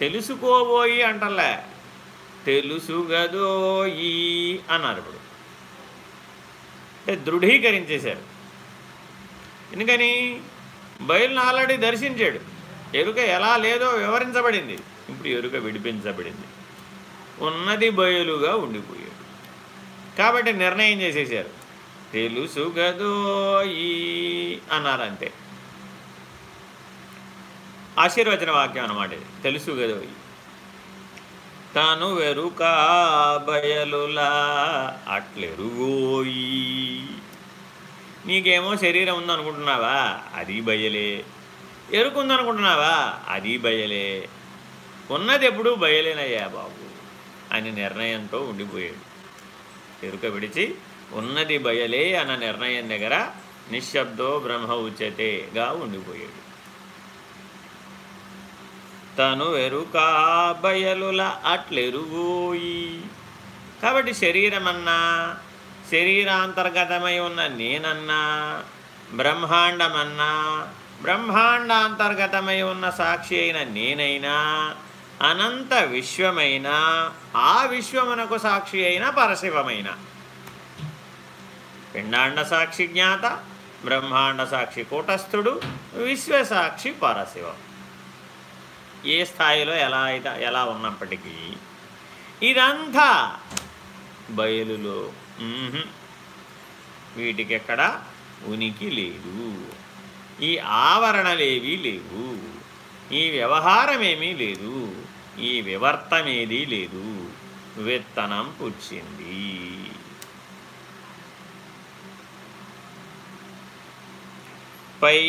తెలుసుకోబోయి అంటలే. తెలుసుగదోయి అన్నారు ఇప్పుడు. అంటే దృఢీకరించేశారు. ఎందుకని? బయలును ఆల్రెడీ దర్శించాడు. ఎరుక ఎలా లేదో వివరించబడింది. ఇప్పుడు ఎరుక విడిపించబడింది. ఉన్నది బయలుగా ఉండిపోయాడు. కాబట్టి నిర్ణయం చేసేసారు తెలుసుగదోయి అన్నారంతే. ఆశీర్వచన వాక్యం అనమాట ఇది. తెలుసు కదా తను వెరుకా బయలులా అట్లెరుగోయి. నీకేమో శరీరం ఉందనుకుంటున్నావా? అది బయలే. ఎరుకుందనుకుంటున్నావా? అది బయలే. ఉన్నది ఎప్పుడు బయలేనయ్యా బాబు అని నిర్ణయంతో ఉండిపోయాడు. ఎరుక విడిచి ఉన్నది బయలే అన్న నిర్ణయం దగ్గర నిశ్శబ్దో బ్రహ్మ ఉచ్యతేగా ఉండిపోయాడు. తను వెరుక బయలుల అట్లెరుగోయి కాబట్టి శరీరమన్నా శరీరాంతర్గతమై ఉన్న నేనన్నా బ్రహ్మాండమన్నా బ్రహ్మాండాంతర్గతమై ఉన్న సాక్షి అయిన నేనైనా అనంత విశ్వమైన ఆ విశ్వమునకు సాక్షి అయిన పరశివమైన. పిండాండ సాక్షి జ్ఞాత బ్రహ్మాండ సాక్షి కూటస్థుడు విశ్వసాక్షి పరశివం. ఏ స్థాయిలో ఎలా అయితే ఎలా ఉన్నప్పటికీ ఇదంతా బయలులో వీటికెక్కడ ఉనికి లేదు. ఈ ఆవరణలేవి లేవు. ఈ వ్యవహారమేమీ లేదు. ఈ వివర్తమేదీ లేదు. విత్తనం పుచ్చింది. పై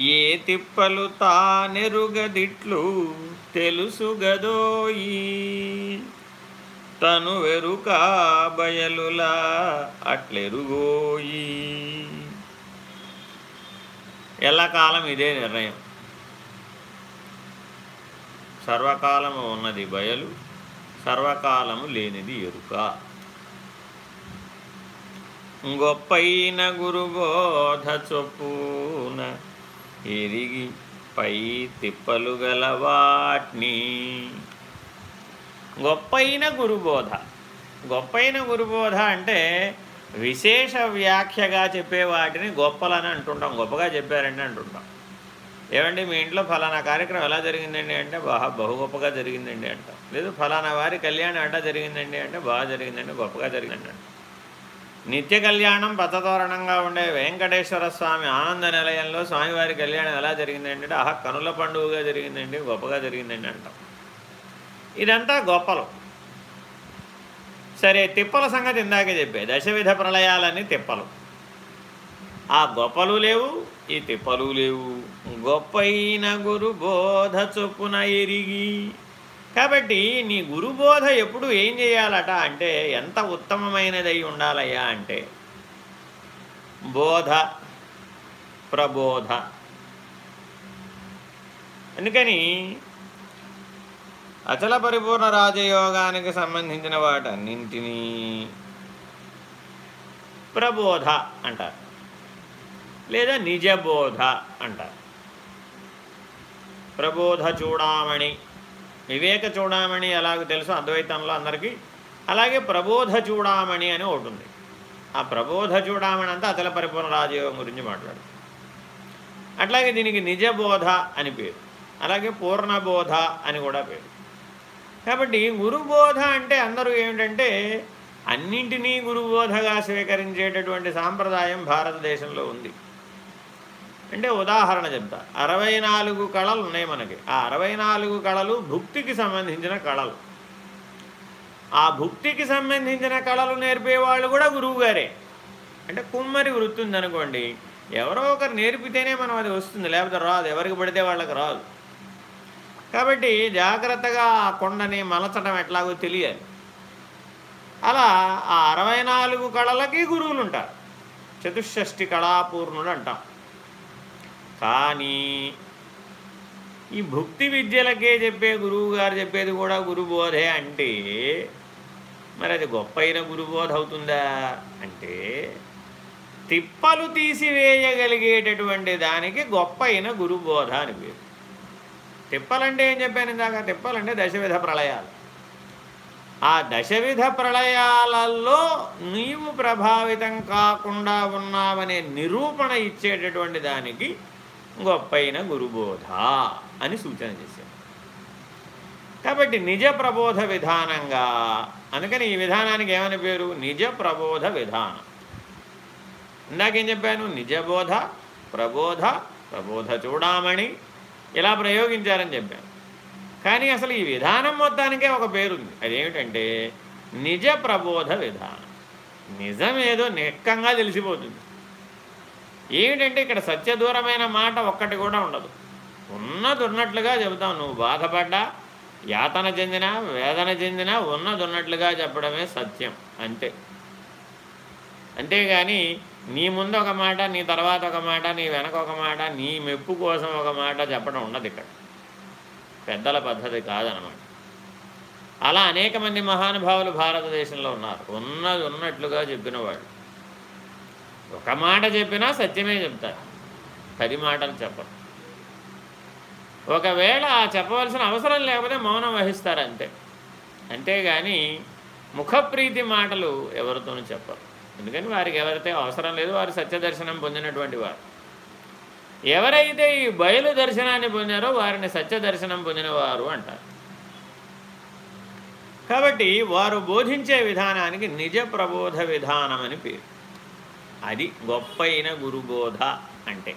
ఏ తిప్పలు తానెరుగదిట్లు తెలుసుగదోయి? తను వెరుక బయలులా అట్లెరుగోయి? ఎల్లకాలం ఇదే నిర్ణయం. సర్వకాలము ఉన్నది బయలు సర్వకాలము లేనిది ఎరుక. గొప్పైన గురుబోధ చొప్పున ఎరిగి పై తిప్పలు గలవాట్ని గొప్పైన గురుబోధ. గొప్పైన గురుబోధ అంటే విశేష వ్యాఖ్యగా చెప్పే వాటిని గొప్పలని అంటుంటాం. గొప్పగా చెప్పారండి అంటుంటాం. ఏమండి మీ ఇంట్లో ఫలానా కార్యక్రమం ఎలా జరిగిందండి అంటే బాగా బహు గొప్పగా జరిగిందండి అంటాం. లేదు ఫలానా వారి కళ్యాణం అడ్డ జరిగిందండి అంటే బాగా జరిగిందండి గొప్పగా జరిగిందండి అంటాం. నిత్య కళ్యాణం పచ్చతోరణంగా ఉండే వెంకటేశ్వర స్వామి ఆనంద నిలయంలో స్వామివారి కళ్యాణం ఎలా జరిగిందండి ఆహా కనుల పండుగగా జరిగిందండి గొప్పగా జరిగిందండి అంటాం. ఇదంతా గొప్పలు. సరే తిప్పల సంగతి ఇందాకే చెప్పే దశవిధ ప్రళయాలన్నీ తిప్పలు. ఆ గొప్పలు లేవు ఈ తిప్పలు లేవు. గొప్పైన గురు బోధ చొప్పున ఎరిగి కాబట్టి నీ గురుబోధ ఎప్పుడు ఏం చేయాలట అంటే ఎంత ఉత్తమమైనదై ఉండాలయ్యా అంటే బోధ ప్రబోధ. అందుకని అచల పరిపూర్ణ రాజయోగానికి సంబంధించిన వాటన్నింటినీ ప్రబోధ అంటారు. లేదా నిజబోధ అంటారు. ప్రబోధ చూడామణి వివేక చూడామణి ఎలాగో తెలుసు అద్వైతంలో అందరికీ. అలాగే ప్రబోధ చూడామణి అని ఒకటి ఉంది. ఆ ప్రబోధ చూడామణి అంతా అతల పరిపూర్ణ రాజయోగం గురించి మాట్లాడుతుంది. అట్లాగే దీనికి నిజబోధ అని పేరు. అలాగే పూర్ణబోధ అని కూడా పేరు. కాబట్టి గురుబోధ అంటే అందరూ ఏమిటంటే అన్నింటినీ గురుబోధగా స్వీకరించేటటువంటి సాంప్రదాయం భారతదేశంలో ఉంది. అంటే ఉదాహరణ చెప్తా. అరవై నాలుగు కళలు ఉన్నాయి మనకి. ఆ అరవై నాలుగు కళలు భుక్తికి సంబంధించిన కళలు. ఆ భుక్తికి సంబంధించిన కళలు నేర్పేవాళ్ళు కూడా గురువు గారే. అంటే కుమ్మరి వృత్తి ఉందనుకోండి ఎవరో ఒకరు నేర్పితేనే మనం అది వస్తుంది లేకపోతే రాదు ఎవరికి పడితే వాళ్ళకి రాదు. కాబట్టి జాగ్రత్తగా ఆ కొండని మలచడం ఎట్లాగో తెలియాలి. అలా ఆ అరవై నాలుగు కళలకి గురువులు ఉంటారు. చతుషష్ఠి కళాపూర్ణుడు అంటాం. కానీ ఈ భుక్తి విద్యలకే చెప్పే గురువు గారు చెప్పేది కూడా గురుబోధే అంటే మరి అది గొప్పైన గురుబోధ అవుతుందా? అంటే తిప్పలు తీసివేయగలిగేటటువంటి దానికి గొప్ప అయిన గురుబోధ అని పేరు. తిప్పలంటే ఏం చెప్పాను ఇందాక? తిప్పలంటే దశవిధ ప్రళయాలు. ఆ దశవిధ ప్రళయాలలో నీవు ప్రభావితం కాకుండా ఉన్నావనే నిరూపణ ఇచ్చేటటువంటి దానికి గొప్పైన గురుబోధ అని సూచన చేశారు. కాబట్టి నిజ ప్రబోధ విధానంగా అందుకని ఈ విధానానికి ఏమని పేరు? నిజ ప్రబోధ విధానం. ఇందాకేం చెప్పాను? నిజబోధ ప్రబోధ ప్రబోధ చూడామణి ఇలా ప్రయోగించారని చెప్పాను. కానీ అసలు ఈ విధానం మొత్తానికే ఒక పేరుంది. అదేమిటంటే నిజ ప్రబోధ విధానం. నిజమేదో నిక్కంగా తెలిసిపోతుంది. ఏమిటంటే ఇక్కడ సత్యదూరమైన మాట ఒక్కటి కూడా ఉండదు. ఉన్నది ఉన్నట్లుగా చెబుతావు. నువ్వు బాధపడ్డా యాతన చెందినా వేదన చెందినా ఉన్నది ఉన్నట్లుగా చెప్పడమే సత్యం. అంతే. అంతేగాని నీ ముందు ఒక మాట నీ తర్వాత ఒక మాట నీ వెనక ఒక మాట నీ మెప్పు కోసం ఒక మాట చెప్పడం ఉండదు ఇక్కడ. పెద్దల పద్ధతి కాదనమాట. అలా అనేక మంది మహానుభావులు భారతదేశంలో ఉన్నారు. ఉన్నది ఉన్నట్లుగా చెప్పిన వాళ్ళు. ఒక మాట చెప్పినా సత్యమే చెప్తారు. పది మాటలు చెప్పరు. ఒకవేళ చెప్పవలసిన అవసరం లేకపోతే మౌనం వహిస్తారు అంతే. అంతేగాని ముఖప్రీతి మాటలు ఎవరితోనూ చెప్పరు. ఎందుకని వారికి ఎవరైతే అవసరం లేదు వారు సత్యదర్శనం పొందినటువంటి వారు. ఎవరైతే ఈ బయలు దర్శనాన్ని పొందారో వారిని సత్యదర్శనం పొందినవారు అంటారు. కాబట్టి వారు బోధించే విధానానికి నిజ ప్రబోధ విధానం అని పేరు. అది గొప్పైన గురుబోధ అంటే.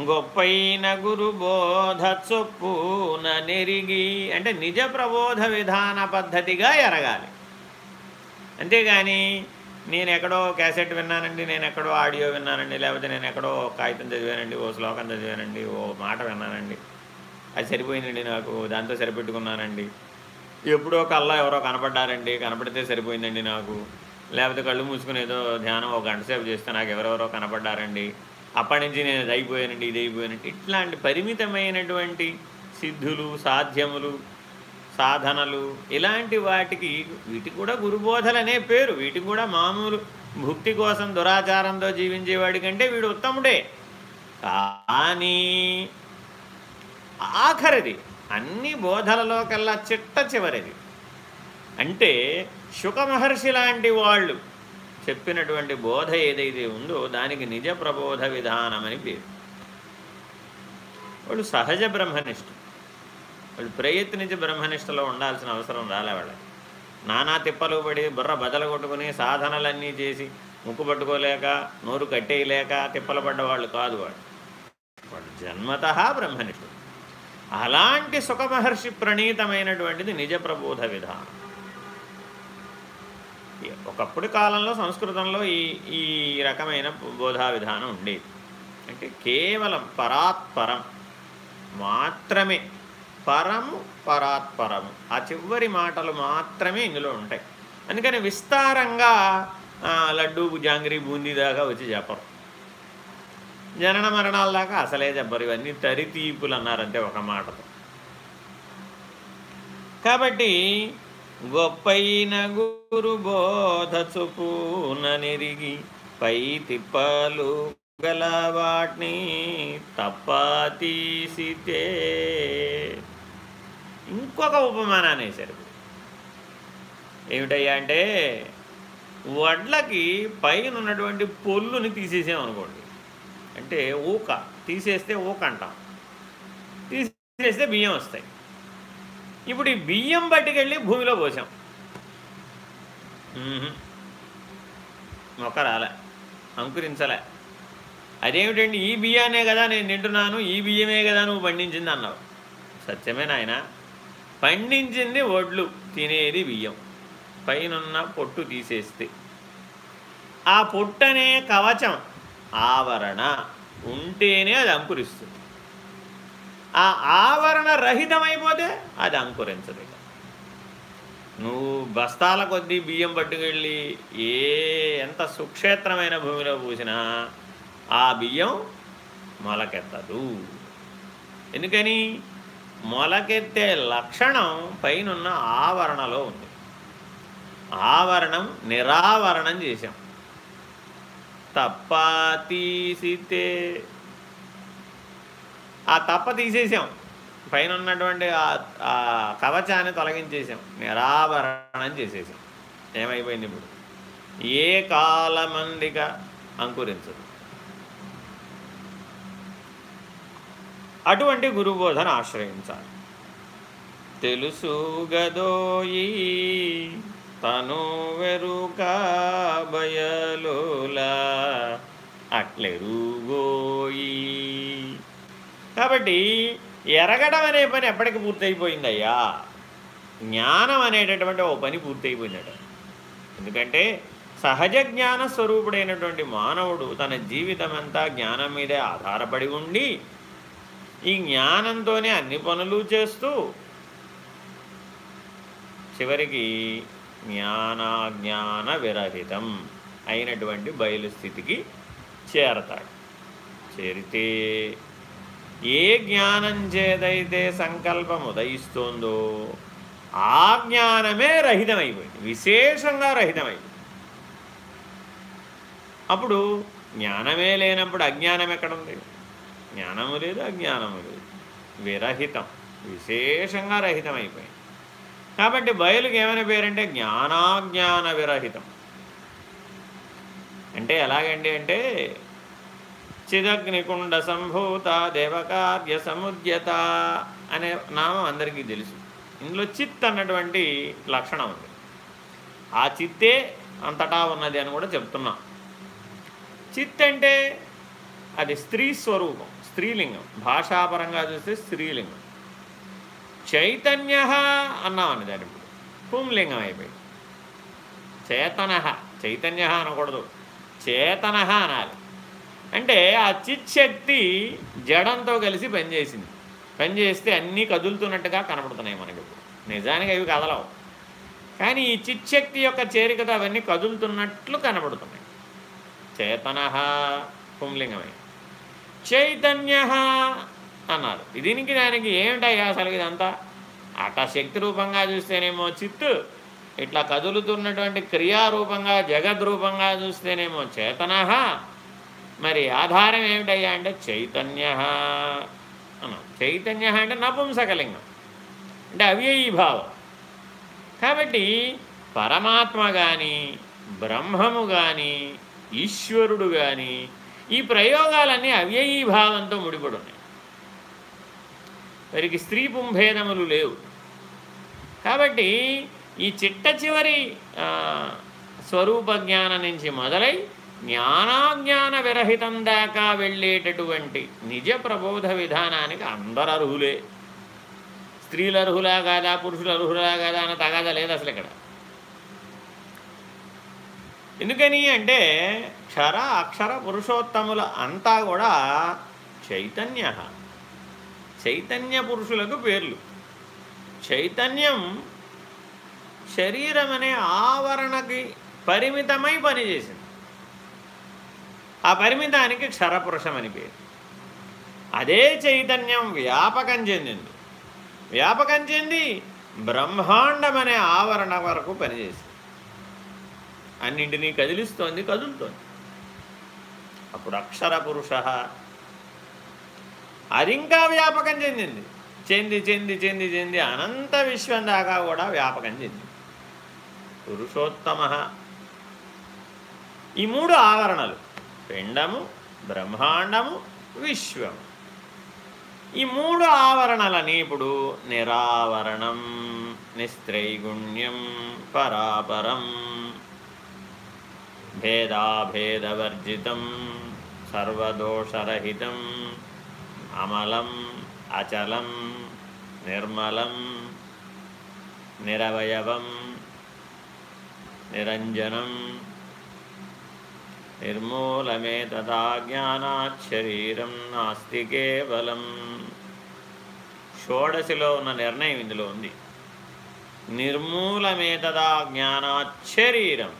గొప్పైన గురుబోధ చొప్పున నెరిగి అంటే నిజ ప్రబోధ విధాన పద్ధతిగా ఎరగాలి. అంతేగాని నేను ఎక్కడో క్యాసెట్ విన్నానండి నేను ఎక్కడో ఆడియో విన్నానండి లేకపోతే నేను ఎక్కడో కాగితం చదివానండి ఓ శ్లోకం చదివానండి ఓ మాట విన్నానండి. అది సరిపోయిందండి నాకు దాంతో సరిపెట్టుకున్నానండి. ఎప్పుడో కల్లా ఎవరో కనపడ్డారండి కనపడితే సరిపోయిందండి నాకు. లేకపోతే కళ్ళు మూసుకుని ఏదో ధ్యానం ఒక గంట సేపు చేస్తే నాకు ఎవరెవరో కనపడ్డారండి. అప్పటి నుంచి నేను ఇది అయిపోయానండి ఇది అయిపోయానండి. ఇట్లాంటి పరిమితమైనటువంటి సిద్ధులు సాధ్యములు సాధనలు ఇలాంటి వాటికి వీటికి కూడా గురుబోధలనే పేరు. వీటికి కూడా మామూలు భుక్తి కోసం దురాచారంతో జీవించేవాడి కంటే వీడు ఉత్తముడే. కానీ ఆఖరిది అన్ని బోధలలో కల్లా చిట్ట చివరిది. అంటే శుకమహర్షి లాంటి వాళ్ళు చెప్పినటువంటి బోధ ఏదైతే ఉందో దానికి నిజ ప్రబోధ విధానమని పేరు. వాళ్ళు సహజ బ్రహ్మనిష్ఠ వాళ్ళు ప్రయత్నించి బ్రహ్మనిష్టలో ఉండాల్సిన అవసరం రాలే వాళ్ళకి. నానా తిప్పలు పడి బుర్ర బదలు కొట్టుకుని సాధనలన్నీ చేసి ముక్కు పట్టుకోలేక నోరు కట్టేయలేక తిప్పలు పడ్డవాళ్ళు కాదు వాడు వాడు జన్మత బ్రహ్మనిష్ఠుడు అలాంటి సుఖమహర్షి ప్రణీతమైనటువంటిది నిజ ప్రబోధ విధానం. ఒకప్పుడు కాలంలో సంస్కృతంలో ఈ ఈ రకమైన బోధా విధానం ఉండేది. అంటే కేవలం పరాత్పరం మాత్రమే పరము పరాత్పరము ఆ చివరి మాటలు మాత్రమే ఇందులో ఉంటాయి. అందుకని విస్తారంగా లడ్డూ జాంగిరి బూందీ దాకా వచ్చి చెప్పరు. జనన మరణాల దాకా అసలే చెప్పరు. ఇవన్నీ తరితీపులు అన్నారంటే ఒక మాటతో. కాబట్టి గొప్పైన గురు బోధ నెరిగి పై తిప్పలు గల వాటిని తప్ప తీసితే. ఇంకొక ఉపమానాన్ని వేశారు. ఏమిటయ్యా అంటే వడ్లకి పైన ఉన్నటువంటి పొల్లుని తీసేసామనుకోండి అంటే ఊక తీసేస్తే ఊక అంటాం. తీసేస్తే బియ్యం వస్తాయి. ఇప్పుడు ఈ బియ్యం పట్టుకెళ్ళి భూమిలో పోసాం. మొక్క రాలే. అంకురించలే. అదేమిటండి ఈ బియ్యానే కదా నేను తింటున్నాను ఈ బియ్యమే కదా నువ్వు పండించింది అన్నావు. సత్యమే నాయన. పండించింది ఒడ్లు తినేది బియ్యం. పైన పొట్టు తీసేస్తే. ఆ పొట్టనే కవచం ఆవరణ ఉంటేనే అది అంకురిస్తుంది. ఆ ఆవరణ రహితమైపోతే అది అంకురించదు నువ్వు బస్తాల కొద్దీ బియ్యం పట్టుకెళ్ళి ఏ ఎంత సుక్షేత్రమైన భూమిలో పూసినా ఆ బియ్యం మొలకెత్తదు. ఎందుకని? మొలకెత్తే లక్షణం పైనున్న ఆవరణలో ఉంది. ఆవరణం నిరావరణం చేశాం. తప్ప తీసితే ఆ తప్ప తీసేసాం. పైన ఉన్నటువంటి ఆ కవచాన్ని తొలగించేసాం. నిరాభరణం చేసేసాం. ఏమైపోయింది ఇప్పుడు? ఏ కాలమందిక అంకురించదు. అటువంటి గురుబోధన ఆశ్రయించాలి. తెలుసు గదోయి తను వెరుక బయలులా అట్లెరుగోయి కాబట్టి ఎరగడం అనే పని ఎప్పటికి పూర్తయిపోయిందయ్యా. జ్ఞానం అనేటటువంటి ఓ పని పూర్తయిపోయినట ఎందుకంటే సహజ జ్ఞాన స్వరూపుడైనటువంటి మానవుడు తన జీవితం అంతా జ్ఞానం మీదే ఆధారపడి ఉండి ఈ జ్ఞానంతోనే అన్ని పనులు చేస్తూ చివరికి జ్ఞానాజ్ఞాన విరహితం అయినటువంటి బయలు స్థితికి చేరతాడు. చేరితే ఏ జ్ఞానం చేదైతే సంకల్పం ఉదయిస్తోందో ఆ జ్ఞానమే రహితమైపోయింది. విశేషంగా రహితమైపోయింది అప్పుడు జ్ఞానమే లేనప్పుడు అజ్ఞానం ఎక్కడుంది? జ్ఞానము లేదు అజ్ఞానము లేదు. విరహితం విశేషంగా రహితమైపోయింది. కాబట్టి బయలుకి ఏమైనా పేరంటే జ్ఞానాజ్ఞాన విరహితం. అంటే ఎలాగండి అంటే చిదగ్నికుండ సంభూత దేవకార్య సముద్యత అనే నామం అందరికీ తెలుసు. ఇందులో చిత్ అన్నటువంటి లక్షణం ఉంది. ఆ చిత్తే అంతటా ఉన్నది అని కూడా చెప్తున్నాం. చిత్ అంటే అది స్త్రీ స్వరూపం స్త్రీలింగం. భాషాపరంగా చూస్తే స్త్రీలింగం. చైతన్య అన్నామని దాని ఇప్పుడు పుంలింగం అయిపోయింది. చేతన చైతన్య అనకూడదు. చేతన అనాలి. అంటే ఆ చిత్శక్తి జడంతో కలిసి పనిచేసింది. పనిచేస్తే అన్నీ కదులుతున్నట్టుగా కనపడుతున్నాయి మనకి నిజానికి అవి కదలవు. కానీ ఈ చిత్శక్తి యొక్క చేరికతో అవన్నీ కదులుతున్నట్లు కనబడుతున్నాయి. చేతన పుంలింగమై. చైతన్య అన్నారు. దీనికి దానికి ఏమిటయ్యా అసలు ఇదంతా? అట శక్తి రూపంగా చూస్తేనేమో చిత్తు ఇట్లా కదులుతున్నటువంటి క్రియారూపంగా జగద్రూపంగా చూస్తేనేమో చేతన మరి ఆధారం ఏమిటయ్యా అంటే చైతన్య. అన్నాం చైతన్య అంటే నపుంసకలింగం. అంటే అవ్యయీభావం కాబట్టి పరమాత్మ కానీ బ్రహ్మము కానీ ఈశ్వరుడు కానీ ఈ ప్రయోగాలన్నీ అవ్యయీభావంతో ముడిపడి ఉన్నాయి వారికి స్త్రీ పుంభేదములు లేవు. కాబట్టి ఈ చిట్ట చివరి స్వరూప జ్ఞానం నుంచి మొదలై జ్ఞానాజ్ఞాన విరహితం దాకా వెళ్ళేటటువంటి నిజ ప్రబోధ విధానానికి అందరు అర్హులే స్త్రీలు అర్హులా కాదా పురుషులు అర్హులా కాదా అన్న తగాదా లేదు అసలు ఇక్కడ. ఎందుకని అంటే క్షర అక్షర పురుషోత్తముల అంతా కూడా చైతన్య. చైతన్య పురుషులకు పేర్లు. చైతన్యం శరీరం అనే ఆవరణకి పరిమితమై పనిచేసింది. ఆ పరిమితానికి క్షరపురుషం అని పేరు అదే చైతన్యం వ్యాపకం చెందింది. వ్యాపకం చెంది బ్రహ్మాండం అనే ఆవరణ వరకు పనిచేసింది. అన్నింటినీ కదిలిస్తోంది కదులుతోంది. అప్పుడు అక్షర పురుష అది ఇంకా వ్యాపకం చెందింది. చెంది చెంది చెంది చెంది అనంత విశ్వం దాకా కూడా వ్యాపకం చెందింది. పురుషోత్తమ. ఈ మూడు ఆవరణలు పిండము బ్రహ్మాండము విశ్వము. ఈ మూడు ఆవరణలని ఇప్పుడు నిరావరణం నిస్త్రైగుణ్యం పరాపరం భేదాభేదవర్జితం సర్వదోషరహితం అమలం అచలం నిర్మలం నిరవయవం నిరంజనం నిర్మూలమే తదా జ్ఞానాత్ శరీరం నాస్తి కేవలం. షోడశిలో ఉన్న నిర్ణయం ఇందులో ఉంది. నిర్మూలమే తదా జ్ఞానాత్ శరీరం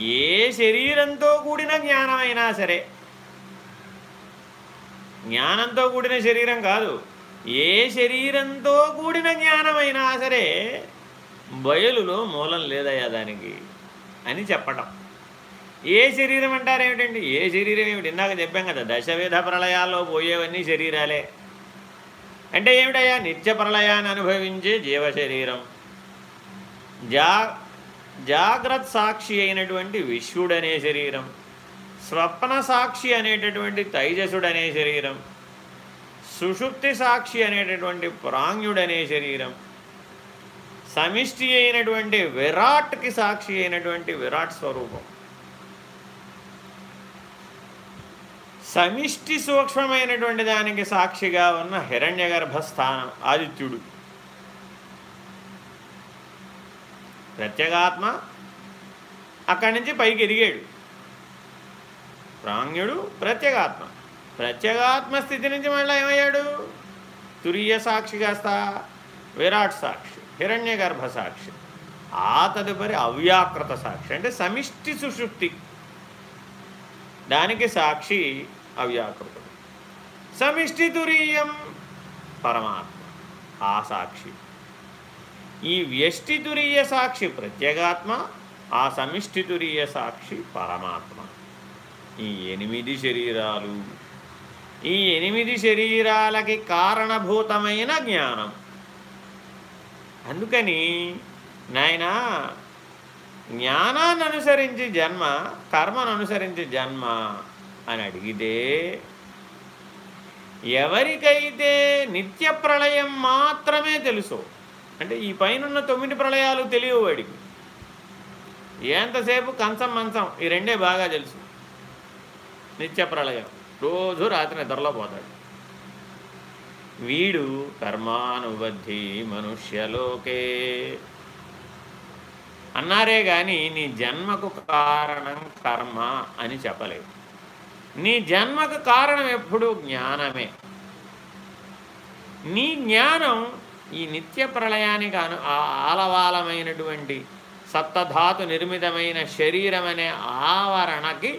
ఏ శరీరంతో కూడిన జ్ఞానమైనా సరే జ్ఞానంతో కూడిన శరీరం కాదు ఏ శరీరంతో కూడిన జ్ఞానమైనా సరే బయలులో మూలం లేదయ్యా దానికి అని చెప్పటం. ఏ శరీరం అంటారు ఏమిటండి? ఏ శరీరం ఏమిటి? ఇందాక చెప్పాం కదా దశవిధ ప్రళయాల్లో పోయేవన్నీ శరీరాలే. అంటే ఏమిటయ్యా? నిత్య ప్రళయాన్ని అనుభవించే జీవ శరీరం జా జాగ్రత్త సాక్షి అయినటువంటి విశ్వడనే శరీరం. స్వప్న సాక్షి అనేటటువంటి తైజసుడనే శరీరం. సుషుప్తి సాక్షి అనేటటువంటి ప్రాంగుడనే శరీరం. సమిష్టి అయినటువంటి విరాట్కి సాక్షి అయినటువంటి విరాట్ స్వరూపం. సమిష్టి సూక్ష్మమైనటువంటి దానికి సాక్షిగా ఉన్న హిరణ్య గర్భస్థానం ఆదిత్యుడు. ప్రత్యేగాత్మ అక్కడి నుంచి పైకి ఎదిగాడు. ప్రాంగ్యుడు ప్రత్యేగాత్మ. ప్రత్యేగాత్మ స్థితి నుంచి మళ్ళీ ఏమయ్యాడు? తురియ సాక్షి కాస్త విరాట్ సాక్షి హిరణ్య గర్భ సాక్షి ఆ తదుపరి అవ్యాకృత సాక్షి. అంటే సమిష్టి సుషుప్తి. దానికి సాక్షి అవ్యాకృతం. సమిష్టి తురీయం పరమాత్మ ఆ సాక్షి. ఈ వ్యష్టితురీయ సాక్షి ప్రత్యేగాత్మ ఆ సమిష్టితురీయ సాక్షి పరమాత్మ. ఈ ఎనిమిది శరీరాలు. ఈ ఎనిమిది శరీరాలకి కారణభూతమైన జ్ఞానం. అందుకని నాయన జ్ఞానాన్ని అనుసరించి జన్మ కర్మను అనుసరించి జన్మ అని అడిగితే ఎవరికైతే నిత్య ప్రళయం మాత్రమే తెలుసు అంటే ఈ పైన తొమ్మిది ప్రళయాలు తెలియవు వాడికి. ఎంతసేపు కంచం మంచం ఈ రెండే బాగా తెలుసు. నిత్య ప్రళయం. రోజు రాత్రి నిద్రలో పోతాడు. వీడు కర్మానుబద్ధి మనుష్యలోకే అన్నారే కానీ నీ జన్మకు కారణం కర్మ అని చెప్పలేదు. నీ జన్మకు కారణం ఎప్పుడు జ్ఞానమే. నీ జ్ఞానం ఈ నిత్య ప్రళయానికి అను ఆలవాలమైనటువంటి సప్తధాతు నిర్మితమైన శరీరం అనే ఆవరణకి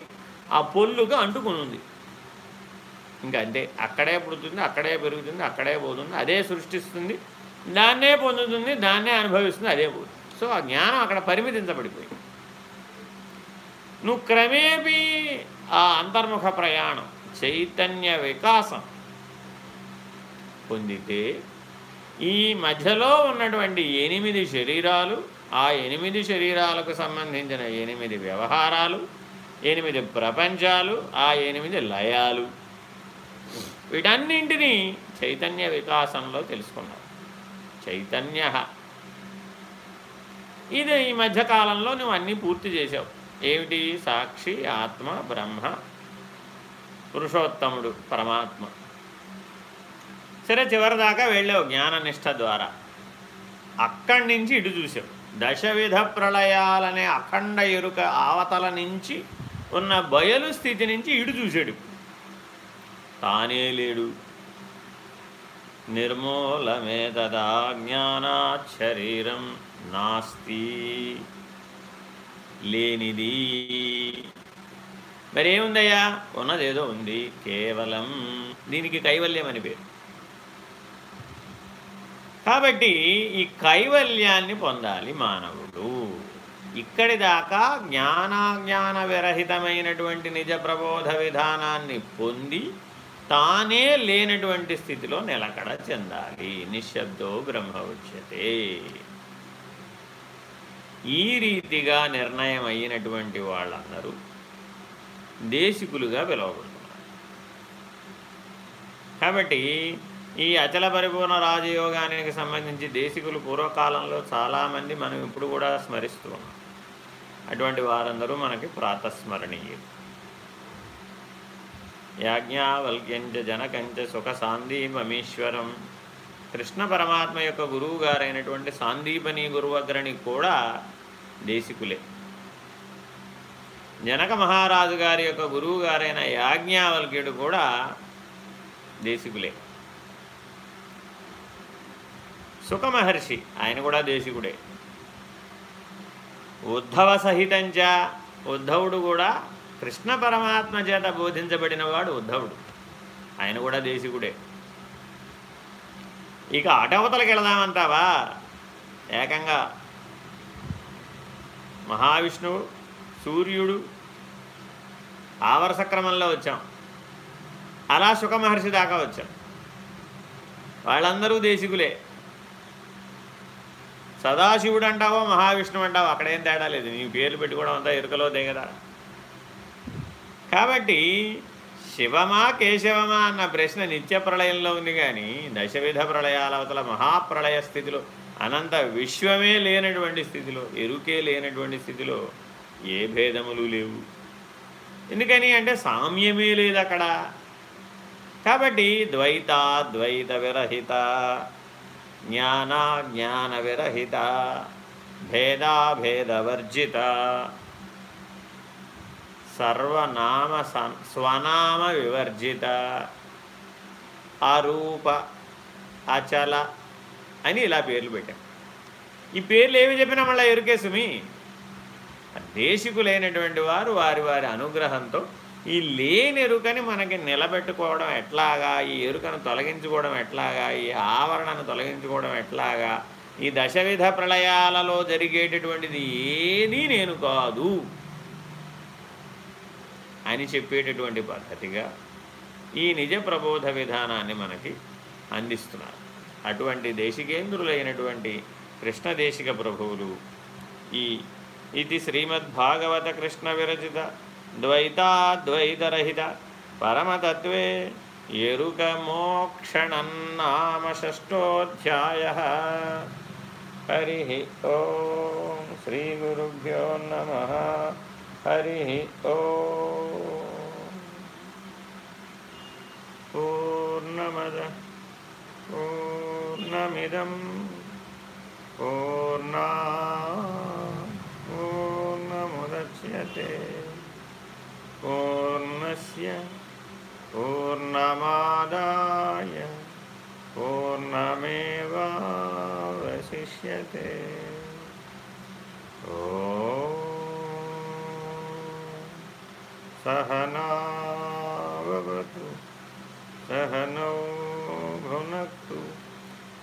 ఆ పొల్లుగా అంటుకునుంది. ఇంకా అంతే అక్కడే పుడుతుంది అక్కడే పెరుగుతుంది అక్కడే పోతుంది అదే సృష్టిస్తుంది దాన్నే పొందుతుంది దాన్నే అనుభవిస్తుంది అదే పోతుంది సో ఆ జ్ఞానం అక్కడ పరిమితించబడిపోయింది. నువ్వు క్రమేపీ ఆ అంతర్ముఖ ప్రయాణం చైతన్య వికాసం పొందితే ఈ మధ్యలో ఉన్నటువంటి ఎనిమిది శరీరాలు ఆ ఎనిమిది శరీరాలకు సంబంధించిన ఎనిమిది వ్యవహారాలు ఎనిమిది ప్రపంచాలు ఆ ఎనిమిది లయాలు. వీటన్నింటినీ చైతన్య వికాసంలో తెలుసుకున్నావు చైతన్య. ఇది ఈ మధ్యకాలంలో నువ్వు అన్నీ పూర్తి చేసావు ఏమిటి? సాక్షి ఆత్మ బ్రహ్మ పురుషోత్తముడు పరమాత్మ. సరే చివరిదాకా వెళ్ళావు జ్ఞాననిష్ట ద్వారా. అక్కడి నుంచి ఇటు చూసావు. దశవిధ ప్రళయాలనే అఖండ ఎరుక ఆవతల నుంచి ఉన్న బయలు స్థితి నుంచి ఇటు చూసాడు తానే లేడు. నిర్మూలమే తదా జ్ఞానాత్ శరీరం నాస్తి. లేనిది. మరేముందయ్యా? ఉన్నదేదో ఉంది. కేవలం దీనికి కైవల్యం అని పేరు. కాబట్టి ఈ కైవల్యాన్ని పొందాలి మానవుడు. ఇక్కడి దాకా జ్ఞానాజ్ఞాన విరహితమైనటువంటి నిజ ప్రబోధ విధానాన్ని పొంది తానే లేనటువంటి స్థితిలో నిలకడ చెందాలి. నిశ్శబ్దో బ్రహ్మ ఉచ్యతే. ఈ రీతిగా నిర్ణయం అయినటువంటి వాళ్ళందరూ దేశికులుగా పిలువబడుతున్నారు. కాబట్టి ఈ అచల పరిపూర్ణ రాజయోగానికి సంబంధించి దేశికులు పూర్వకాలంలో చాలామంది మనం ఇప్పుడు కూడా స్మరిస్తూ ఉన్నాం. అటువంటి వారందరూ మనకి ప్రాతస్మరణీయులు. యాజ్ఞావల్క్యంచ జనకంచ సుఖ సాందీపమీశ్వరం కృష్ణ పరమాత్మ యొక్క గురువు గారైనటువంటి సాందీపని గురువగ్రని కూడా దేశికులే. జనక మహారాజు గారి యొక్క గురువు గారైన యాజ్ఞావల్క్యుడు కూడా దేశికులే. సుఖమహర్షి ఆయన కూడా దేశికుడే. ఉద్ధవ సహితంచ ఉద్ధవుడు కూడా కృష్ణ పరమాత్మ చేత బోధించబడినవాడు ఉద్ధవుడు. ఆయన కూడా దేశికుడే. ఇక అటవతలకి వెళదామంటావా? ఏకంగా మహావిష్ణువు సూర్యుడు ఆవర్స క్రమంలో వచ్చాం. అలా సుఖమహర్షి దాకా వచ్చాం. వాళ్ళందరూ దేశికులే. సదాశివుడు అంటావో మహావిష్ణువు అంటావో అక్కడేం తేడా లేదు. నీ పేర్లు పెట్టుకోవడం అంతా ఇరుకలో దిగదా. కాబట్టి శివమా కేశవమా అన్న ప్రశ్న నిత్య ప్రళయంలో ఉంది కానీ దశవిధ ప్రళయాల అవతల మహాప్రళయ స్థితిలో అనంత విశ్వమే లేనటువంటి స్థితిలో ఎరుకే లేనటువంటి స్థితిలో ఏ భేదములు లేవు. ఎందుకని అంటే సామ్యమే లేదు అక్కడ. కాబట్టి ద్వైత ద్వైత విరహిత జ్ఞాన జ్ఞాన విరహిత భేదాభేదవర్జిత సర్వనామ స్వనామ వివర్జిత అరూప అచల అని ఇలా పేర్లు పెట్టాం. ఈ పేర్లు ఏమి చెప్పినా మళ్ళీ ఎరుకే సుమి? దేశికులైనటువంటి వారు వారి వారి అనుగ్రహంతో ఈ లేని ఎరుకని మనకి నిలబెట్టుకోవడం ఎట్లాగా? ఈ ఎరుకను తొలగించుకోవడం ఎట్లాగా? ఈ ఆవరణను తొలగించుకోవడం ఎట్లాగా? ఈ దశవిధ ప్రళయాలలో జరిగేటటువంటిది ఏదీ నేను కాదు అని చెప్పేటటువంటి పద్ధతిగా ఈ నిజ ప్రబోధ విధానాన్ని మనకి అందిస్తున్నారు. అటువంటి దేశికేంద్రులైనటువంటి కృష్ణదేశిక ప్రభువులు ఈ ఇది శ్రీమద్భాగవత కృష్ణ విరచిత ద్వైతాద్వైతరహిత పరమతత్వే ఎరుక మోక్షణన్నామ షష్టోధ్యాయ హరి ఓం శ్రీ గురుభ్యో నమ. హరి ఓ. పూర్ణమద ఓ पूर्णमिदं पूर्णा पूर्णमुदच्यते। पूर्णस्य पूर्णमादाय पूर्णमेवावशिष्यते। ॐ सहनावतु सहनौ भुनक्तु।